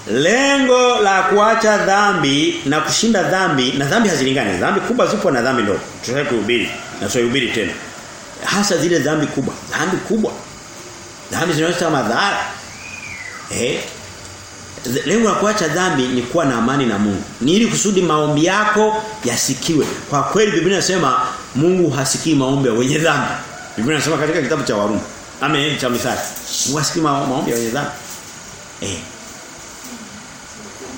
Lengo la kuacha dhambi na kushinda dhambi na dhambi hazilingani. Dhambi kubwa zipo na dhambi ndogo. Tutaki kuhubiri na tutahubiri tena. Hasa zile dhambi kubwa. Dhambi kubwa. Dhambi zinazoleta madhara. Eh? Lengo la kuacha dhambi ni kuwa na amani na Mungu. Ni ili kusudi maombi yako yasikiwe. Kwa kweli Biblia inasema Mungu hasikii maombi ya wenye dhambi. Biblia inasema katika kitabu cha Warumi. Amen cha Mithali. Mungu hasikii maombi ya wenye dhambi. Eh.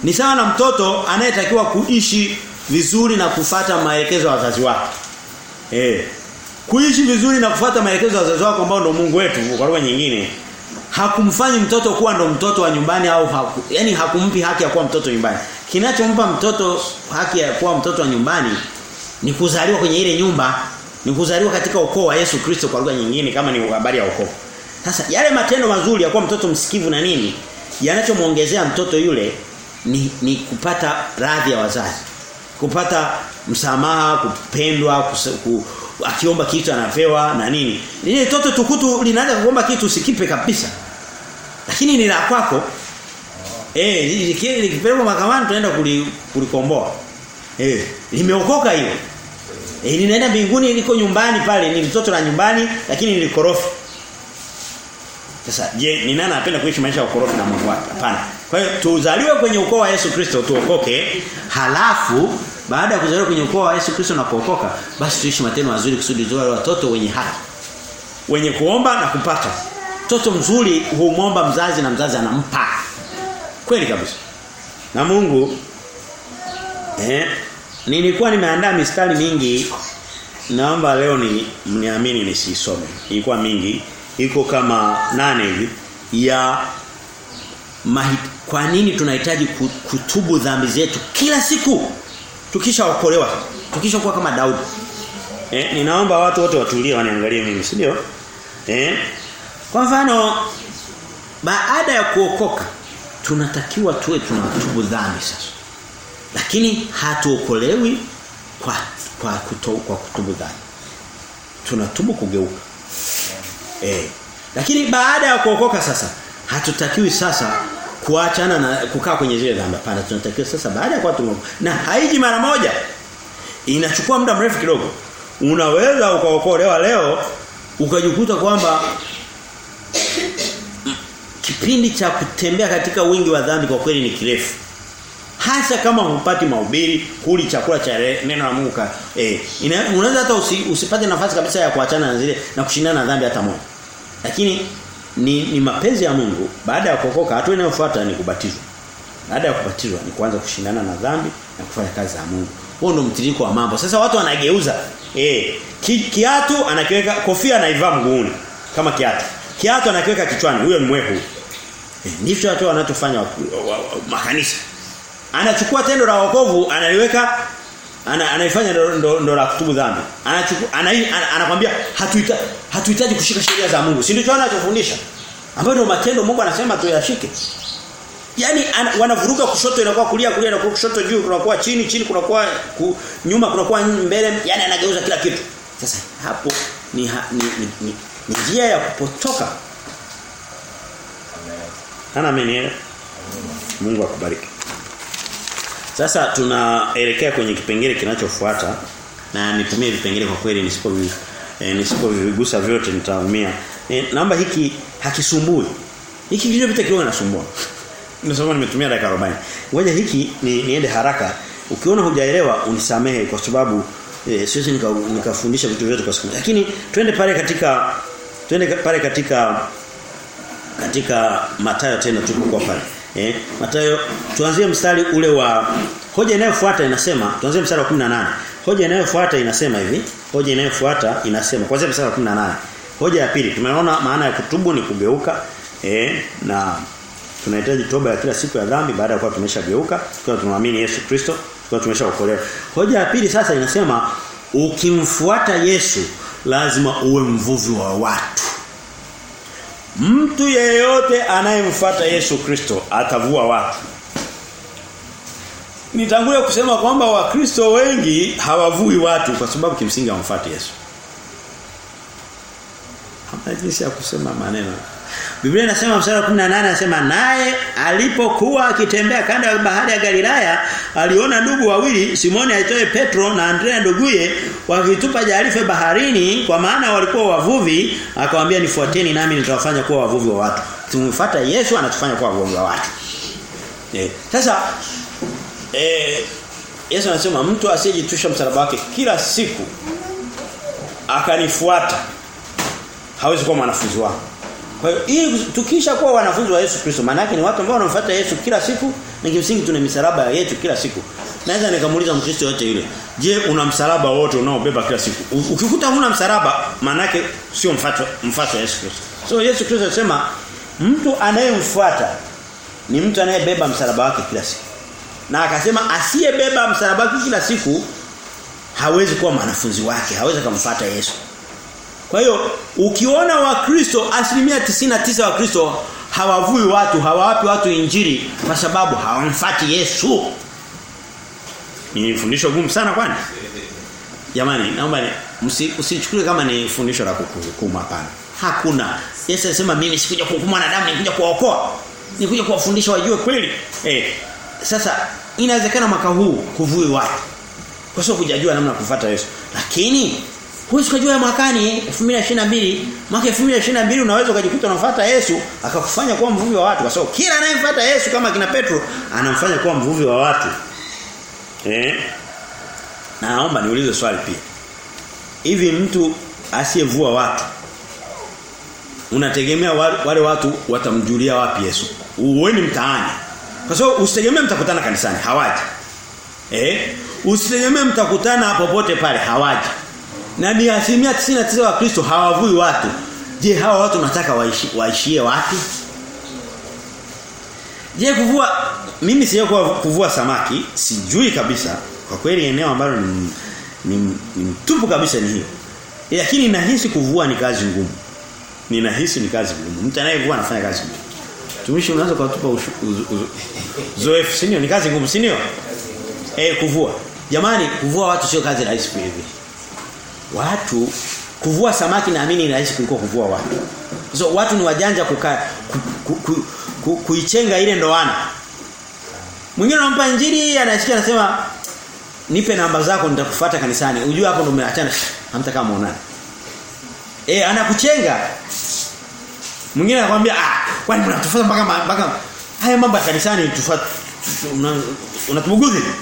Ni sawa na mtoto anayetakiwa kuishi vizuri na kufata maelekezo ya wazazi wake. Eh. Kuishi vizuri na kufuata maelekezo ya wazazi wako ambao ndio Mungu wetu kwa lugha nyingine hakumfanyi mtoto kuwa ndo mtoto wa nyumbani au haku, yani hakumpi haki ya kuwa mtoto nyumbani. Kinachompa mtoto haki ya kuwa mtoto wa nyumbani ni kuzaliwa kwenye ile nyumba, ni kuzaliwa katika ukoo wa Yesu Kristo kwa lugha nyingine kama ni habari ya ukoo. Sasa yale matendo mazuri ya kuwa mtoto msikivu na nini yanachomuongezea mtoto yule ni, ni kupata radhi ya wazazi. Kupata msamaha, kupendwa, kus, ku, akiomba kitu anapewa na nini. Ile toto tukutu linaanza kuomba kitu usikipe kabisa. Lakini ni la kwako. Eh, likipelekwa mahakamani tunaenda kulikomboa. Eh, limeokoka hilo. Eh, linaenda mbinguni liko nyumbani pale, ni mtoto la nyumbani lakini ni korofi. Sasa je, ni nani anapenda kuishi maisha ya ukorofi na Mungu wake? Hapana. Kwa hiyo tuzaliwe kwenye ukoo wa Yesu Kristo tuokoke, halafu baada ya kuzaliwa kwenye ukoo wa Yesu Kristo na kuokoka, basi tuishi matendo mazuri kusudi tuwe watoto wenye haki. Wenye kuomba na kupata. Mtoto mzuri humwomba mzazi na mzazi anampa. Kweli kabisa. Na Mungu eh nilikuwa nimeandaa mistari mingi naomba leo ni mniamini nisisome. Ilikuwa mingi, iko kama nane hivi ya mahit, kwa nini tunahitaji kutubu dhambi zetu kila siku tukishaokolewa tukishakuwa kama Daudi. Eh ninaomba watu wote watulie waniangalie mimi si ndio? Eh kwa mfano baada ya kuokoka tunatakiwa tuwe tunatubu dhambi sasa. Lakini hatuokolewi kwa kwa kuto, kwa kutubu dhambi tunatubu kugeuka. Eh lakini baada ya kuokoka sasa hatutakiwi sasa kuachana na kukaa kwenye zile dhambi hapana tunatakiwa sasa baada ya kuwa tumeokoka na haiji mara moja inachukua muda mrefu kidogo. Unaweza ukaokolewa leo ukajikuta kwamba kipindi cha kutembea katika wingi wa dhambi kwa kweli ni kirefu. Hasa kama hupati mahubiri kuli chakula cha neno la Mungu eh unaweza hata usi, usipate nafasi kabisa ya kuachana na zile na kushindana na dhambi hata moja. Lakini ni, ni mapenzi ya Mungu. Baada ya kuokoka hatua inayofuata ni kubatizwa. Baada ya kubatizwa ni kuanza kushindana na dhambi na kufanya kazi za Mungu. Huo ndio mtiririko wa mambo. Sasa watu wanageuza. Eh ki, kiatu anakiweka kofia anaivaa mguuni kama kiatu. Kiatu anakiweka kichwani huyo ni mwehu. Eh, ndivyo watu wanachofanya makanisa. Anachukua tendo la wokovu analiweka ana, anaifanya ndo, ndo, ndo la kutubu dhambi. Anachukua ana, ana, anakwambia hatuhitaji kushika sheria za Mungu. Si ndicho anachofundisha? Ambayo ndio matendo Mungu anasema tuyashike. Yaani wanavuruga kushoto inakuwa kulia kulia inakuwa kushoto juu kunakuwa chini chini kunakuwa ku, nyuma kunakuwa mbele yani anageuza kila kitu. Sasa hapo ni, ha, ni, ni, ni, ni njia ya kupotoka. Amen. Ana amenielewa? Mungu akubariki. Sasa tunaelekea kwenye kipengele kinachofuata na nitumie vipengele kwa kweli nisipo eh, nisipovigusa vyote nitaumia. Eh, namba hiki hakisumbui. Hiki kitu vita kidogo nasumbua. Nasema nimetumia dakika 40. Ngoja hiki ni, niende haraka. Ukiona hujaelewa unisamehe kwa sababu eh, siwezi nikafundisha nika vitu vyote kwa siku. Lakini twende pale katika twende pale katika katika Mathayo tena tuko kwa pale. Eh, Mathayo tuanzie mstari ule wa hoja inayofuata inasema tuanzie mstari wa 18. Hoja inayofuata inasema hivi. Hoja inayofuata inasema kwanza mstari wa 18. Hoja ya pili tumeona maana ya kutubu ni kugeuka eh, na tunahitaji toba ya kila siku ya dhambi baada ya kuwa tumeshageuka tukiwa tunamwamini Yesu Kristo tukiwa tumeshaokolewa. Hoja ya pili sasa inasema ukimfuata Yesu lazima uwe mvuvi wa watu. Mtu yeyote anayemfuata Yesu Kristo atavua watu. Nitangulia kusema kwamba wakristo wengi hawavui watu kwa sababu kimsingi hawamfuati Yesu. Hamna jinsi ya kusema maneno. Biblia inasema mstari wa 18 anasema naye alipokuwa akitembea kando ya bahari ya Galilaya aliona ndugu wawili Simoni aitwaye Petro na Andrea nduguye wakitupa jarife baharini kwa maana walikuwa wavuvi akamwambia nifuateni nami nitawafanya kuwa wavuvi wa watu. Tumfuata Yesu anatufanya kuwa wavuvi wa watu. Eh, sasa eh, Yesu anasema mtu asiyejitusha msalaba wake kila siku akanifuata hawezi kuwa mwanafunzi wangu. Kwa hiyo ili tukisha kuwa wanafunzi wa Yesu Kristo maana ni watu ambao wanamfuata Yesu kila siku na kimsingi tuna misalaba yetu kila siku. Naweza nikamuuliza Mkristo yote yule, "Je, una msalaba wote unaobeba kila siku?" Ukikuta huna msalaba maana sio mfuata mfuata Yesu Kristo. So Yesu Kristo anasema mtu anayemfuata ni mtu anayebeba msalaba wake kila siku. Na akasema asiyebeba msalaba wake kila siku hawezi kuwa mwanafunzi wake, hawezi kumfuata Yesu. Kwa hiyo ukiona wakristo asilimia 99 wa Kristo hawavui watu, hawawapi watu injili kwa sababu hawamfati Yesu. Ni fundisho gumu sana kwani? Jamani, naomba usichukue kama ni fundisho la kuhukumu hapana. Hakuna. Yesu alisema mimi sikuja kuhukumu wanadamu, nikuja kuwaokoa. Nikuja kuwafundisha wajue kweli. Eh, sasa inawezekana mwaka huu kuvui watu. Kwa sababu hujajua namna kufuata Yesu. Lakini Huwezi kujua mwakani 2022, mwaka 2022 unaweza ukajikuta unafuata Yesu akakufanya kuwa mvuvi wa watu kwa sababu kila anayemfuata Yesu kama kina Petro anamfanya kuwa mvuvi wa watu. Eh? Naomba niulize swali pia. Hivi mtu asiyevua watu unategemea wale watu watamjulia wapi Yesu? Uweni mtaani. Kwa sababu usitegemee mtakutana kanisani, hawaji. Eh? Usitegemee mtakutana popote pale, hawaji. Na ni asilimia 99 wa Kristo hawavui watu. Je, hawa watu nataka waishi, waishie wapi? Je, kuvua mimi sio kwa kuvua samaki, sijui kabisa. Kwa kweli eneo ambalo ni ni, ni mtupu kabisa ni hiyo. Lakini nahisi kuvua ni kazi ngumu. Ninahisi ni kazi ngumu. Mtu anayevua anafanya kazi ngumu. Tumishi unaanza kutupa zoefu, si ni kazi ngumu, si ndio? Eh kuvua. Jamani, kuvua watu sio kazi rahisi hivi watu kuvua samaki naamini ni rahisi kuliko kuvua watu. So watu ni wajanja kukaa ku, ku, ku, kuichenga ile ndoana. Mwingine anampa injili anasikia anasema nipe namba zako nitakufuata kanisani. Unjua hapo ndo umeachana. hamtaka muonane. Eh anakuchenga. Mwingine anakuambia ah kwani mnatufuata mpaka mpaka haya mambo ya kanisani tufuate unatubuguzi. Una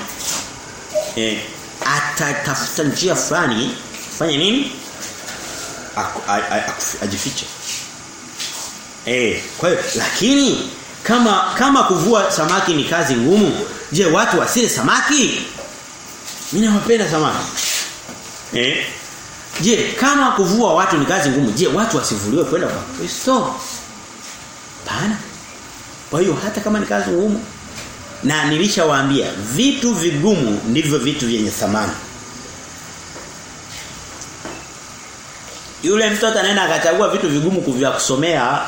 eh atatafuta njia fulani fanya nini? ajifiche. Eh, kwa lakini kama kama kuvua samaki ni kazi ngumu, je, watu wasile samaki? Mimi nawapenda samaki. Eh? Je, kama kuvua watu ni kazi ngumu, je, watu wasivuliwe kwenda kwa Kristo? Pana. Kwa hiyo hata kama ni kazi ngumu, Na nilishawaambia vitu vigumu ndivyo vitu vyenye thamani. Yule mtoto anaenda akachagua vitu vigumu kuvya kusomea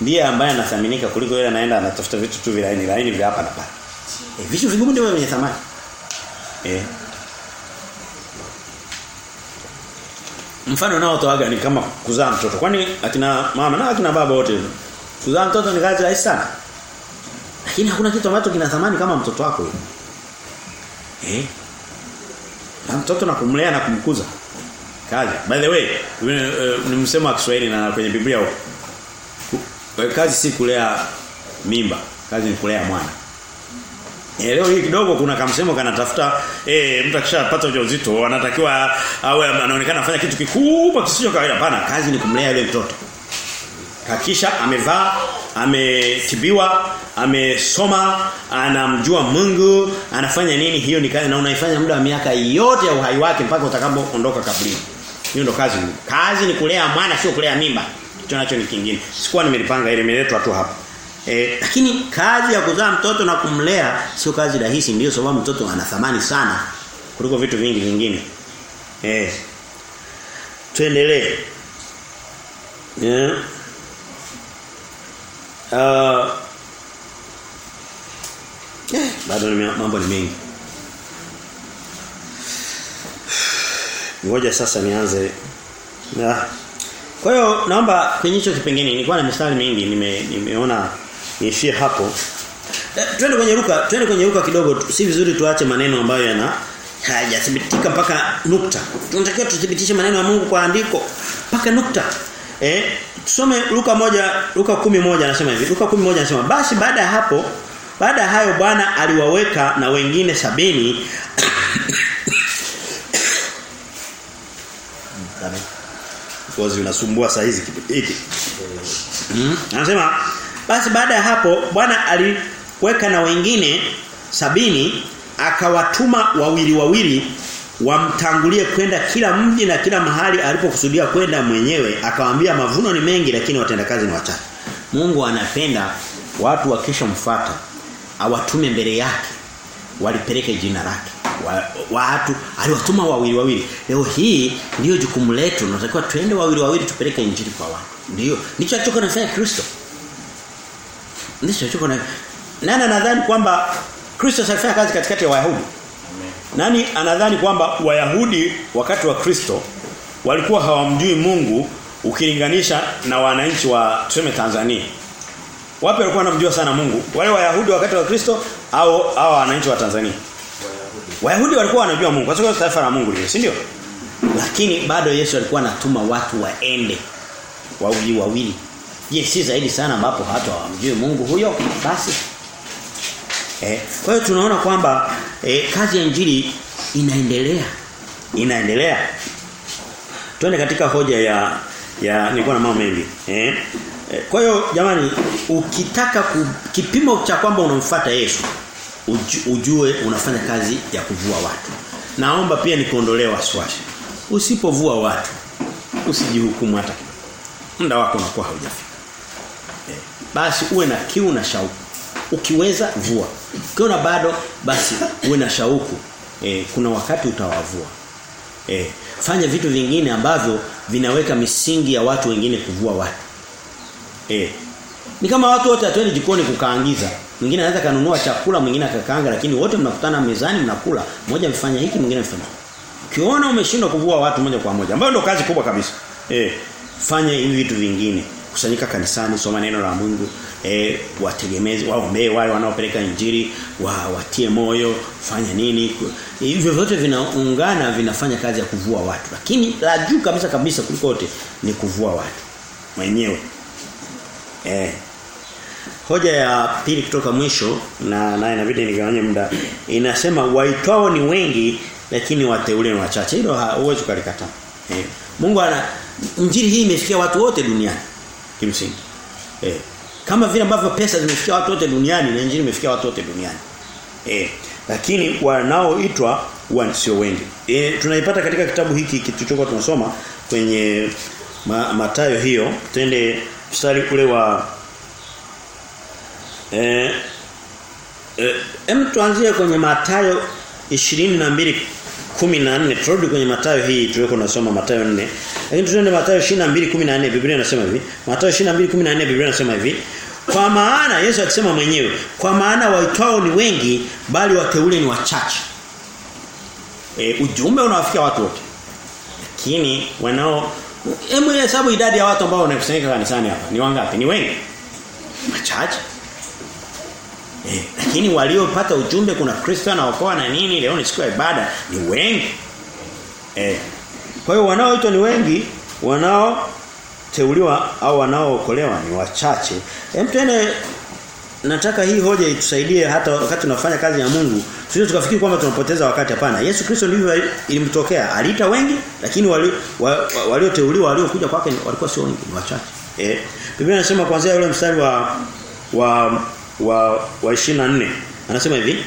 ndiye ambaye anathaminika kuliko yule anaenda anatafuta vitu tu vilaini laini vya hapa na pale. E, vitu vigumu ndivyo vyenye thamani. Eh. Mfano nao toaga ni kama kuzaa mtoto. Kwani akina mama na akina baba wote kuzaa mtoto ni kazi rahisi sana. Lakini hakuna kitu ambacho kina thamani kama mtoto wako. Eh? Na mtoto na kumlea na kumkuza. Kazi. By the way, ni msemo wa Kiswahili na kwenye Biblia huko. Kazi si kulea mimba, kazi ni kulea mwana. E, leo hii kidogo kuna kamsemo kanatafuta eh mtu akishapata ujauzito anatakiwa awe anaonekana afanya kitu kikubwa kisicho kawaida hapana kazi ni kumlea yule mtoto hakisha amevaa ametibiwa amesoma anamjua Mungu anafanya nini hiyo ni kazi na unaifanya muda wa miaka yote ya uhai wake mpaka utakapoondoka kaburini hiyo ndo kazi kazi ni kulea mwana sio kulea mimba hicho nacho ni kingine sikuwa nimelipanga ile imeletwa tu hapa E, lakini kazi ya kuzaa mtoto na kumlea sio kazi rahisi ndio sababu mtoto ana thamani sana kuliko vitu vingi vingine. Eh. Tuendelee. Yeah. Uh, eh, bado mambo ni mengi. Ngoja sasa nianze. Na Kwa hiyo naomba kwenye hicho nilikuwa na mistari mingi nime nimeona niishie hapo. E, twende kwenye ruka, twende kwenye ruka kidogo si vizuri tuache maneno ambayo yana hayajathibitika mpaka nukta. Tunatakiwa tuthibitishe maneno ya Mungu kwa andiko mpaka nukta. Eh, tusome Luka moja Luka moja anasema hivi. Luka moja anasema basi baada ya hapo baada ya hayo Bwana aliwaweka na wengine sabini kozi unasumbua saa hizi hiki. Mm. Anasema basi baada ya hapo Bwana aliweka na wengine sabini akawatuma wawili wawili wamtangulie kwenda kila mji na kila mahali alipokusudia kwenda mwenyewe akawaambia mavuno ni mengi lakini watendakazi ni wachache. Mungu anapenda watu wakishamfuata awatume mbele yake walipeleke jina lake watu aliwatuma wawili wawili. Leo hii ndio jukumu letu tunatakiwa twende wawili wawili tupeleke injili kwa watu. Ndio ndicho alichokuwa anafanya Kristo. Ndicho alichokuwa na nani anadhani kwamba Kristo alifanya kazi katikati ya Wayahudi? Nani anadhani kwamba Wayahudi wakati wa Kristo walikuwa hawamjui Mungu ukilinganisha na wananchi wa tuseme Tanzania? Wapi walikuwa wanamjua sana Mungu? Wale Wayahudi wakati wa Kristo au au wananchi wa Tanzania Wayahudi walikuwa wanajua Mungu kwa sababu taifa la Mungu lile, si ndio? Lakini bado Yesu alikuwa anatuma watu waende wawili wawili. Je, si zaidi sana ambapo hata hawamjui Mungu huyo? Basi. Eh, kwa hiyo tunaona kwamba eh, kazi ya injili inaendelea. Inaendelea. Twende katika hoja ya ya nilikuwa na mambo mengi. Eh? eh kwa hiyo jamani ukitaka ku, kipimo cha kwamba unamfuata Yesu ujue unafanya kazi ya kuvua watu. Naomba pia nikuondolee wasiwasi. Usipovua watu usijihukumu hata. Muda wako unakuwa haujafika. Eh, basi uwe na kiu na shauku. Ukiweza vua. Ukiona bado basi uwe na shauku. Eh, kuna wakati utawavua. Eh, fanya vitu vingine ambavyo vinaweka misingi ya watu wengine kuvua watu. Eh, ni kama watu wote atwende jikoni kukaangiza. Mwingine anaweza kanunua chakula, mwingine akakaanga lakini wote mnakutana mezani mnakula. Mmoja mfanya hiki, mwingine mfanya. Ukiona umeshindwa kuvua watu moja kwa moja, ambayo ndio kazi kubwa kabisa. Eh, fanya hivi vitu vingine. Kusanyika kanisani, soma neno la Mungu, eh wategemezi, waombee wale wanaopeleka injili, wa watie moyo, fanya nini? Hivyo vyote vinaungana vinafanya kazi ya kuvua watu. Lakini la juu kabisa kabisa kuliko wote ni kuvua watu mwenyewe. Eh Hoja ya pili kutoka mwisho na naye inabidi nigawanye muda. Inasema waitwao ni wengi lakini wateule ni wachache. Hilo huwezi kulikataa. Eh. Mungu ana injili hii imefikia watu wote duniani. Kimsingi. Eh. Kama vile ambavyo pesa zimefikia watu wote duniani na injili imefikia watu wote duniani. Eh. Lakini wanaoitwa sio wengi. Eh tunaipata katika kitabu hiki kilichokuwa tunasoma kwenye ma, Matayo hiyo. Twende mstari ule wa Eh, eh tuanzie kwenye Mathayo 22 14 turudi kwenye Mathayo hii tuliko nasoma Mathayo 4 lakini tuende Mathayo 22:14 Biblia inasema hivi. Mathayo 22:14 Biblia inasema hivi. Kwa maana Yesu akisema mwenyewe kwa maana waitwao ni wengi bali wateule ni wachache. E, ujumbe unawafikia watu wote. Lakini wanao hebu hesabu idadi ya watu ambao wanakusanyika kanisani hapa. Ni wangapi? Ni wengi. Wachache Eh, lakini waliopata ujumbe kuna Kristo anaokoa na nini leo ni siku ya ibada ni wengi. Eh. Kwa hiyo wanaoitwa ni wengi, wanao teuliwa au wanaookolewa ni wachache. Hem tena nataka hii hoja itusaidie hata wakati tunafanya kazi ya Mungu. Sio tukafikiri kwamba tunapoteza wakati hapana. Yesu Kristo ndivyo ilimtokea. Aliita wengi lakini walioteuliwa wa, waliokuja kwake walikuwa sio wengi, ni wachache. Eh. Biblia inasema kuanzia yule mstari wa wa wa wa 24 anasema hivi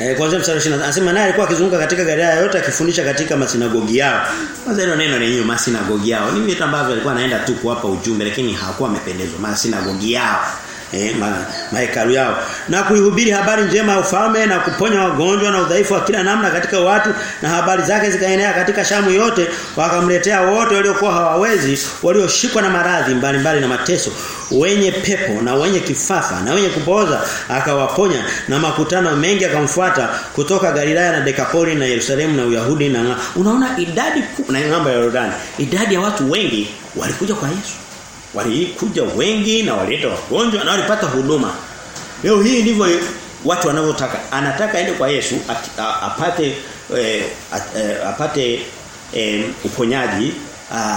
Eh kwanza mstari 20 anasema naye alikuwa akizunguka katika Galilaya yote akifundisha katika masinagogi yao. Kwanza hilo neno lenyewe masinagogi yao. Ni vitu ambavyo alikuwa anaenda tu kuwapa ujumbe lakini hakuwa amependezwa masinagogi yao. Eh ma, mahekalu yao. Na kuihubiri habari njema ya ufalme na kuponya wagonjwa na udhaifu wa kila namna katika watu na habari zake zikaenea katika Shamu yote wakamletea wote waliokuwa hawawezi walioshikwa na maradhi mbalimbali na mateso wenye pepo na wenye kifafa na wenye kupooza akawaponya. Na makutano mengi akamfuata kutoka Galilaya na Dekapoli na Yerusalemu na Uyahudi na unaona idadi na ng'ambo ya Yordani idadi ya watu wengi walikuja kwa Yesu walikuja wengi na walileta wagonjwa na walipata huduma. Leo hii ndivyo watu wanavyotaka. Anataka aende kwa Yesu apate e, e, apate e, uponyaji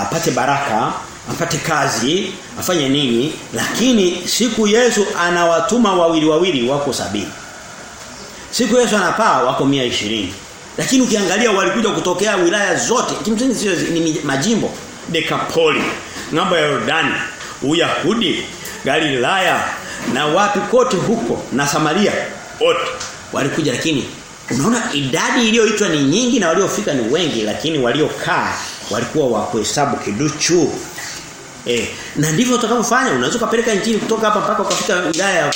apate baraka apate kazi afanye nini. Lakini siku Yesu anawatuma wawili wawili wako sabini. Siku Yesu anapaa wako 120 lakini ukiangalia walikuja kutokea wilaya zote. Kimsingi sio ni majimbo. Dekapoli ng'ambo ya Yordani Uyahudi Galilaya na wapi kote huko na Samaria wote walikuja lakini unaona idadi iliyoitwa ni nyingi na waliofika ni wengi lakini waliokaa walikuwa wa kuhesabu kiduchu Eh, na ndivyo utakavyofanya unaweza kupeleka injili kutoka hapa mpaka ukafika wilaya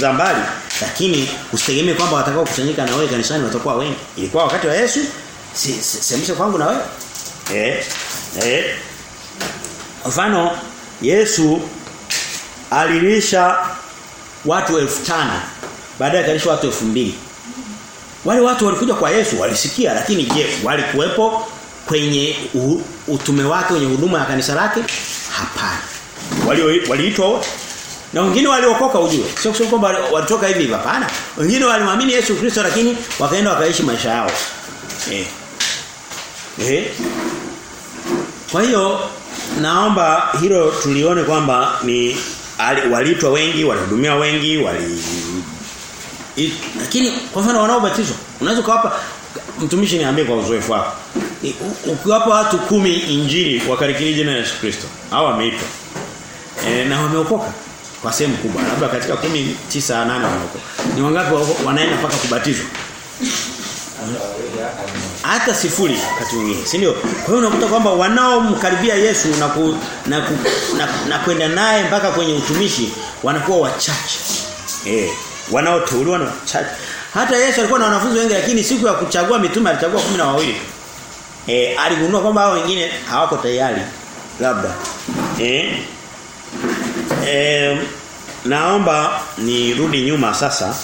za mbali lakini usitegemee kwamba watakao kusanyika na wewe kanisani watakuwa wengi ilikuwa wakati wa Yesu si, si, kwangu na wewe eh eh mfano Yesu alilisha watu elfu tano. Baadaye akalisha watu elfu mbili. Wale watu walikuja kwa Yesu walisikia lakini je walikuwepo kwenye utume wake kwenye huduma ya kanisa lake? Hapana. Walio waliitwa wote. Na wengine waliokoka ujue. Sio kusema kwamba walitoka hivi hapana. Wengine walimwamini Yesu Kristo lakini wakaenda wakaishi maisha yao. Eh. Eh. Kwa hiyo naomba hilo tulione kwamba ni waliitwa wengi walihudumia wengi wali lakini kwa mfano wanaobatizwa unaweza kuwapa mtumishi niambie kwa uzoefu wako. Ukiwapa watu kumi injili wakarikiri jina la Yesu Kristo hao wameitwa e, na wameokoka kwa sehemu kubwa labda katika kumi tisa nane wameokoka. Ni wangapi wanaenda mpaka kubatizwa hata sifuri wakati mwingine si ndio? Kwa hiyo unakuta kwamba wanaomkaribia Yesu na ku, na, ku, na, na kwenda naye mpaka kwenye utumishi wanakuwa wachache. Eh wanaoteuliwa na wachache. Hata Yesu alikuwa na wanafunzi wengi lakini siku ya kuchagua mitume alichagua kumi na wawili. Eh aligundua kwamba hao wengine hawako tayari labda. Eh eh naomba nirudi nyuma sasa.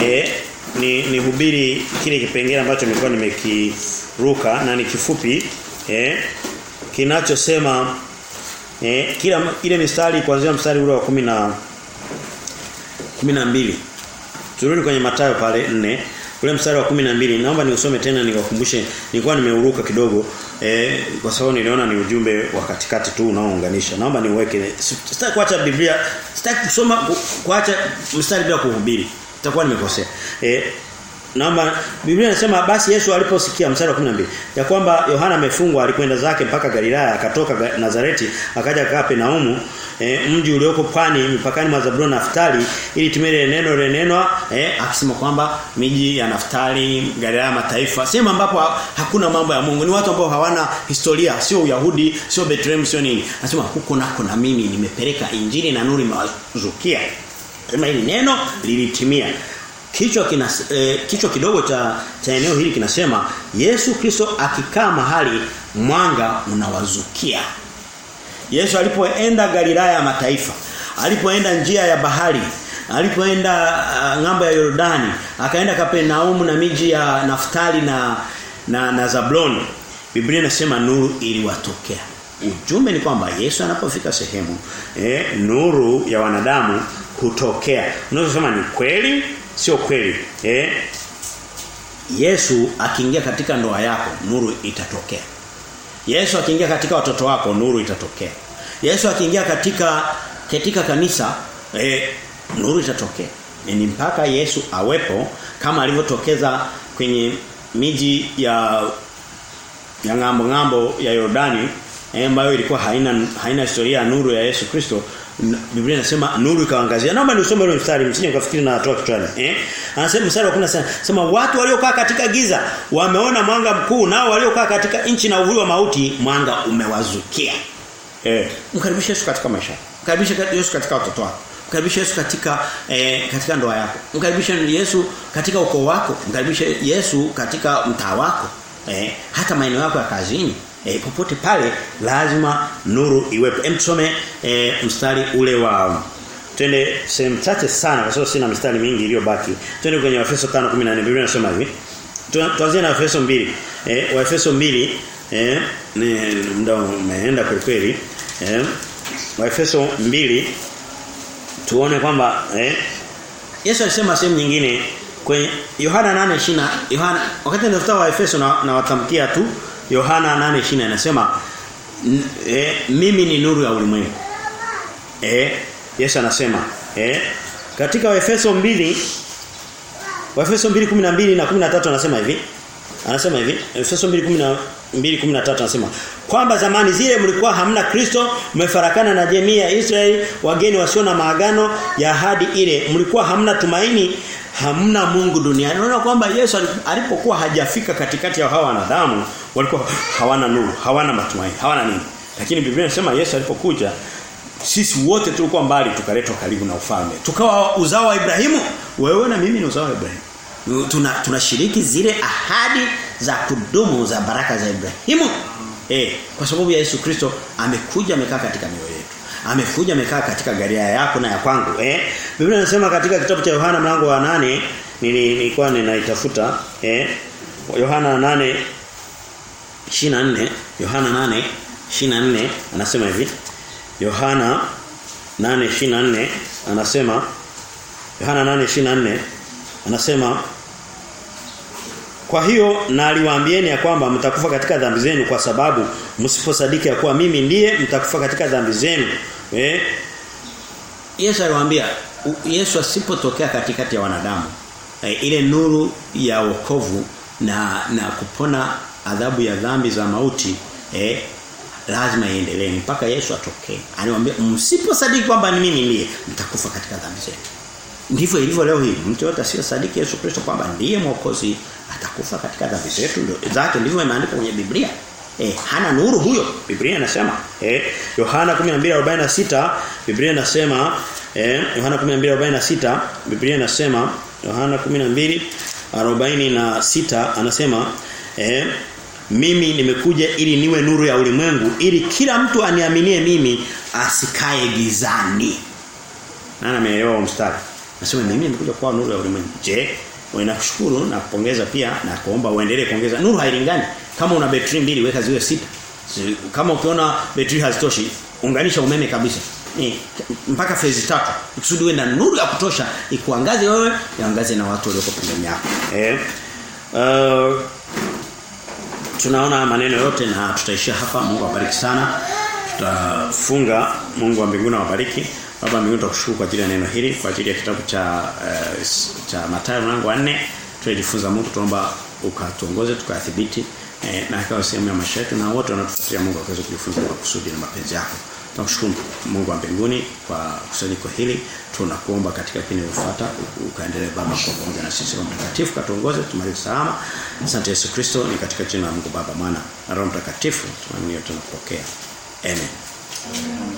Eh ni nihubiri kile kipengele ambacho nilikuwa nimekiruka na ni kifupi eh kinachosema eh kila ile mistari kuanzia mstari ule wa 10 na 12 turudi kwenye matayo pale 4 ule mstari wa 12 naomba niusome tena nikakumbushe nilikuwa nimeuruka kidogo eh kwa sababu niliona ni ujumbe wa katikati tu unaounganisha. Naomba niweke sitaki kuacha Biblia sitaki kusoma kuacha mstari bila kuhubiri. Itakuwa nimekosea eh naomba Biblia inasema basi Yesu aliposikia mstari wa 12 ya kwamba Yohana amefungwa alikwenda zake mpaka Galilaya akatoka Nazareti akaja Kapernaumu e, mji ulioko pwani mipakani mwa Zabuloni na Naftali ili tumele neno lenenwa eh akisema kwamba miji ya Naftali Galilaya mataifa sema ambapo hakuna mambo ya Mungu. Ni watu ambao hawana historia sio Uyahudi sio Bethlehem sio nini. Anasema huko nako na mimi nimepeleka injili na nuru imewazukia. Sema hili neno lilitimia. Kichwa kina eh, kichwa kidogo cha cha eneo hili kinasema Yesu Kristo akikaa mahali mwanga unawazukia. Yesu alipoenda Galilaya ya mataifa, alipoenda njia ya bahari, alipoenda uh, ng'ambo ya Yordani, akaenda Kapenaumu na miji ya Naftali na na, na Zabloni. Biblia inasema nuru iliwatokea. Ujumbe ni kwamba Yesu anapofika sehemu, eh, nuru ya wanadamu hutokea. Unaweza kusema ni kweli, sio kweli. Eh, Yesu akiingia katika ndoa yako, nuru itatokea. Yesu akiingia katika watoto wako, nuru itatokea. Yesu akiingia katika katika kanisa, eh, nuru itatokea. Ni mpaka Yesu awepo kama alivyotokeza kwenye miji ya ya ng'ambo ng'ambo ya Yordani ambayo ilikuwa haina haina historia ya nuru ya Yesu Kristo Biblia inasema nuru ikaangazia. Naomba nisome ule mstari msije mkafikiri na watoa kichwani. Eh? Anasema mstari wa 10 sema watu waliokaa katika giza wameona mwanga mkuu nao waliokaa katika nchi na uvuli wa mauti mwanga umewazukia. Eh, mkaribishe Yesu katika maisha. Mkaribishe Yesu katika watoto wako. Mkaribishe Yesu katika eh, katika ndoa yako. Mkaribishe Yesu katika ukoo wako. Mkaribishe Yesu katika mtaa wako. Eh, hata maeneo yako ya kazini. E, popote pale lazima nuru iwepo. Hem tusome e, mstari ule wa twende sehemu chache sana kwa sababu sina mistari mingi iliyobaki. Twende kwenye Efeso 5:14 Biblia inasema hivi. Tuanzie na Efeso 2. Eh Efeso 2 eh ni muda umeenda kwa kweli. Eh Efeso 2 tuone kwamba eh Yesu alisema sehemu nyingine kwenye Yohana 8:20 Yohana wakati natafuta wa Efeso na, na watamkia tu Yohana 8:20 anasema e, mimi ni nuru ya ulimwengu. Eh Yesu anasema eh katika Waefeso 2 Waefeso 2:12 na 13 anasema hivi. Anasema hivi Efeso 2:12 anasema kwamba zamani zile mlikuwa hamna Kristo mmefarakana na jamii ya Israeli wageni wasio na maagano ya ahadi ile mlikuwa hamna tumaini hamna Mungu duniani. Unaona kwamba Yesu alipokuwa hajafika katikati ya hawa wanadamu walikuwa hawana nuru, hawana matumaini, hawana nini. Lakini Biblia inasema Yesu alipokuja sisi wote tulikuwa mbali tukaletwa karibu na ufalme. Tukawa uzao wa Ibrahimu. Wewe na mimi ni uzao wa Ibrahimu. Tuna tunashiriki zile ahadi za kudumu za baraka za Ibrahimu. Eh, kwa sababu ya Yesu Kristo amekuja amekaa katika mioyo. Amekuja amekaa katika gari yako na ya kwangu, eh? Biblia inasema katika kitabu cha Yohana mlango wa nane nilikuwa ninaitafuta, eh? Yohana 8 24 Yohana 8 24 anasema hivi. Yohana 8:24 anasema Yohana 8:24 anasema kwa hiyo na aliwaambieni ya kwamba mtakufa katika dhambi zenu kwa sababu msiposadiki ya kuwa mimi ndiye mtakufa katika dhambi zenu. Eh? Yesu aliwaambia Yesu asipotokea katikati ya wanadamu eh, ile nuru ya wokovu na na kupona adhabu ya dhambi za mauti eh lazima iendelee mpaka Yesu atokee. Aliwaambia msiposadiki kwamba ni mimi ndiye mtakufa katika dhambi zenu. Ndivyo ilivyo leo hii. Mtu yote asiyesadiki Yesu Kristo kwamba ndiye mwokozi atakufa katika dhambi zetu zake ndivyo imeandikwa kwenye Biblia. Eh, hana nuru huyo. Biblia inasema eh Yohana 12:46 Biblia inasema eh Yohana 12:46 Biblia inasema Yohana 12:46 anasema eh mimi nimekuja ili niwe nuru ya ulimwengu ili kila mtu aniaminie mimi asikae gizani. Nani ameelewa mstari? Nasema mimi nimekuja kuwa nuru ya ulimwengu. Je, Ninakushukuru na kupongeza pia na kuomba uendelee kuongeza. Nuru hailingani. Kama una betri mbili weka ziwe sita. Kama ukiona betri hazitoshi, unganisha umeme kabisa. Ni mpaka phase tatu. Ikusudi na nuru ya kutosha ikuangaze wewe, iangaze na watu walioko pembeni yako. Eh. Uh, tunaona maneno yote na tutaishia hapa. Mungu awabariki sana. Tutafunga. Mungu wa mbinguni awabariki. Baba mbinguni tunakushukuru kwa ajili ya neno hili, kwa ajili ya kitabu cha uh, cha Mathayo mlango wa 4. Tunajifunza Mungu tunaomba ukatuongoze tukathibiti eh, na ikawa sehemu ya maisha yetu na wote wanatufuatia Mungu waweze kujifunza kwa kusudi na mapenzi yako. Tunakushukuru Mungu wa mbinguni kwa kusanyiko hili. Tunakuomba katika kinachofuata ukaendelee Baba kwa pamoja na sisi Roho Mtakatifu katuongoze tumalize salama. Asante Yesu Kristo ni katika jina la Mungu Baba Mwana na Roho Mtakatifu tunaamini tunapokea. Amen. Amen.